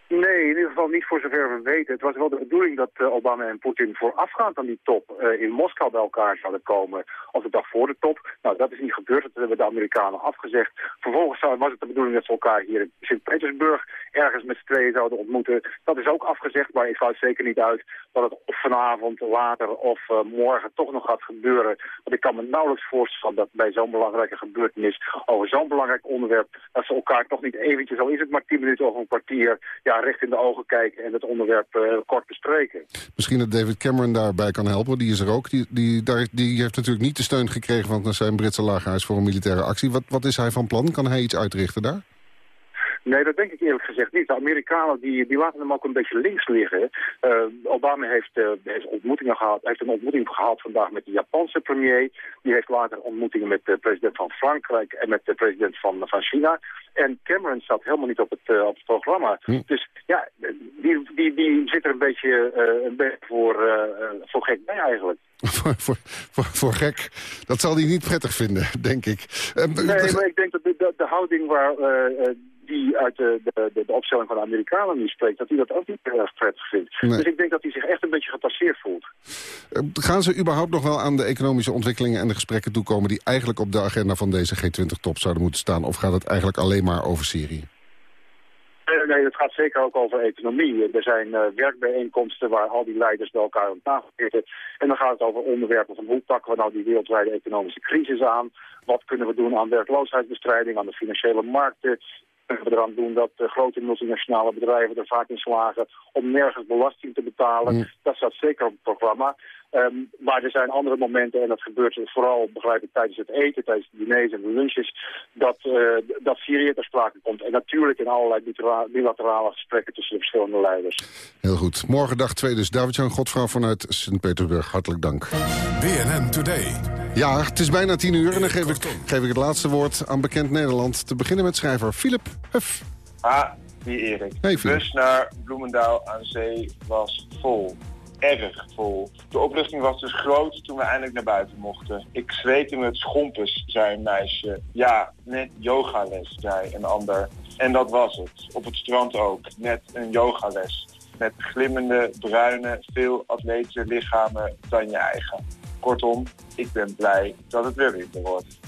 Speaker 27: Nee, geval niet voor zover we weten. Het was wel de bedoeling dat uh, Obama en Poetin voorafgaand aan die top uh, in Moskou bij elkaar zouden komen. Of de dag voor de top. Nou, dat is niet gebeurd. Dat hebben de Amerikanen afgezegd. Vervolgens was het de bedoeling dat ze elkaar hier in Sint-Petersburg ergens met z'n tweeën zouden ontmoeten. Dat is ook afgezegd, maar ik sluit zeker niet uit dat het of vanavond, later of uh, morgen toch nog gaat gebeuren. Want ik kan me nauwelijks voorstellen dat bij zo'n belangrijke gebeurtenis, over zo'n belangrijk onderwerp, dat ze elkaar toch niet eventjes, al is het maar tien minuten of een kwartier, ja, recht in de ogen kijken en het onderwerp uh, kort bespreken.
Speaker 6: Misschien dat David Cameron daarbij kan helpen, die is er ook. Die, die, daar, die heeft natuurlijk niet de steun gekregen van zijn Britse lagerhuis voor een militaire actie. Wat, wat is hij van plan? Kan hij iets uitrichten daar?
Speaker 27: Nee, dat denk ik eerlijk gezegd niet. De Amerikanen die, die laten hem ook een beetje links liggen. Uh, Obama heeft, uh, heeft, ontmoetingen gehad, heeft een ontmoeting gehad vandaag met de Japanse premier. Die heeft later ontmoetingen met de president van Frankrijk en met de president van, van China. En Cameron zat helemaal niet op het, uh, op het programma. Hm. Dus ja, die, die, die zit er een beetje, een beetje voor, voor gek bij eigenlijk.
Speaker 6: voor, voor, voor, voor, gek. Dat zal hij niet prettig vinden, denk ik.
Speaker 27: nee, maar ik denk dat de, de, de houding waar die uit de, de, de, opstelling van de Amerikanen nu spreekt... dat hij dat ook niet erg prettig vindt. Dus ik denk dat hij zich echt een beetje gepasseerd voelt.
Speaker 6: Gaan ze überhaupt nog wel aan de economische ontwikkelingen en de gesprekken toekomen... die eigenlijk op de agenda van deze G20-top zouden moeten staan? Of gaat het eigenlijk alleen maar over Syrië?
Speaker 27: Nee, het gaat zeker ook over economie. Er zijn uh, werkbijeenkomsten waar al die leiders bij elkaar op tafel zitten. En dan gaat het over onderwerpen van hoe pakken we nou die wereldwijde economische crisis aan? Wat kunnen we doen aan werkloosheidsbestrijding, aan de financiële markten? We eraan doen dat uh, grote multinationale bedrijven er vaak in slagen om nergens belasting te betalen. Mm. Dat staat zeker op het programma. Um, maar er zijn andere momenten, en dat gebeurt vooral, begrijp ik, tijdens het eten, tijdens de diners en de lunches, dat, uh, dat Syrië ter sprake komt. En natuurlijk in allerlei bilaterale gesprekken tussen de verschillende leiders.
Speaker 6: Heel goed. Morgen dag 2 dus. David-Jan Godvrouw vanuit Sint-Petersburg. Hartelijk dank.
Speaker 5: BNN Today.
Speaker 6: Ja, het is bijna tien uur en dan geef ik, geef ik het laatste woord aan bekend Nederland. Te beginnen met schrijver Philip Huff.
Speaker 28: Ah, die Erik.
Speaker 6: Hey,
Speaker 28: de bus naar Bloemendaal aan zee was vol erg vol. De opluchting was dus groot toen we eindelijk naar buiten mochten. Ik zweette met schompes, zei een meisje. Ja, net yogales, zei een ander. En dat was het. Op het strand ook. Net een yogales. Met glimmende, bruine, veel atlete lichamen dan je eigen. Kortom, ik ben blij dat het weer winter wordt.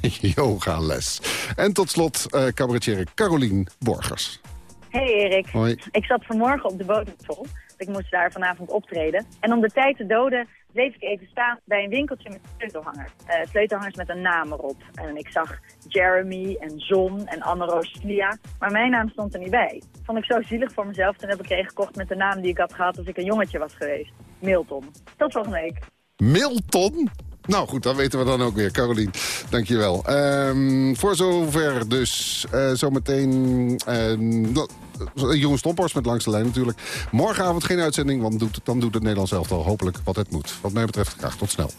Speaker 6: Yogales. En tot slot uh, cabaretier Carolien Borgers.
Speaker 29: Hey Erik.
Speaker 6: Hoi.
Speaker 29: Ik zat vanmorgen op de Boterpol. Ik moest daar vanavond optreden. En om de tijd te doden bleef ik even staan bij een winkeltje met sleutelhangers. Uh, sleutelhangers met een naam erop. En ik zag Jeremy en Zon en Anne-Roos Lia. Maar mijn naam stond er niet bij. Vond ik zo zielig voor mezelf. Toen heb ik een gekocht met de naam die ik had gehad als ik een jongetje was geweest. Milton. Tot volgende week.
Speaker 6: Milton? Nou goed, dan weten we dan ook weer. Carolien, dankjewel. Um, voor zover dus uh, zometeen... Uh, jonge Stompers met langs de lijn natuurlijk. Morgenavond geen uitzending, want doet, dan doet het Nederlands elftal hopelijk wat het moet. Wat mij betreft graag tot snel.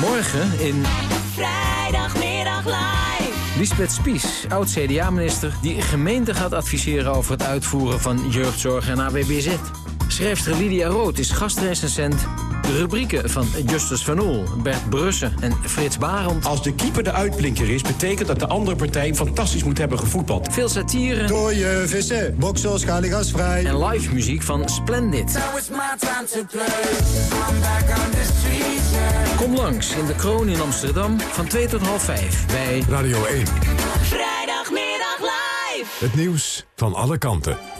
Speaker 30: Morgen in...
Speaker 31: Vrijdagmiddag live.
Speaker 30: Lisbeth Spies, oud-CDA-minister... die gemeente gaat adviseren over het uitvoeren van jeugdzorg en AWBZ. Schrijfster Lydia Rood is gastrecensent. De rubrieken van Justus van Oel, Bert Brussen en Frits Barend.
Speaker 9: Als de keeper de uitblinker is, betekent dat de andere partij fantastisch moet hebben gevoetbald.
Speaker 30: Veel satire.
Speaker 9: Door je vissen, boksels, gasvrij.
Speaker 30: En live muziek van Splendid. Kom langs in de Kroon in Amsterdam van 2 tot half 5 bij
Speaker 5: Radio 1.
Speaker 31: Vrijdagmiddag live.
Speaker 5: Het nieuws van alle kanten.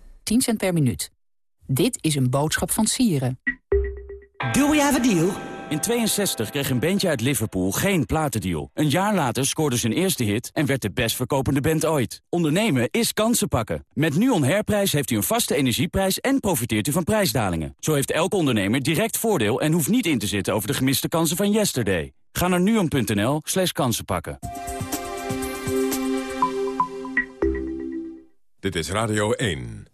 Speaker 32: 10 cent per minuut. Dit is een boodschap van Sieren.
Speaker 33: Do we have a deal?
Speaker 34: In 62 kreeg een bandje uit Liverpool geen platendeal. Een jaar later scoorde zijn eerste hit en werd de best verkopende band ooit. Ondernemen is kansen pakken. Met NUON Herprijs heeft u een vaste energieprijs en profiteert u van prijsdalingen. Zo heeft elke ondernemer direct voordeel en hoeft niet in te zitten over de gemiste kansen van yesterday. Ga naar nuon.nl slash kansenpakken.
Speaker 5: Dit is Radio 1.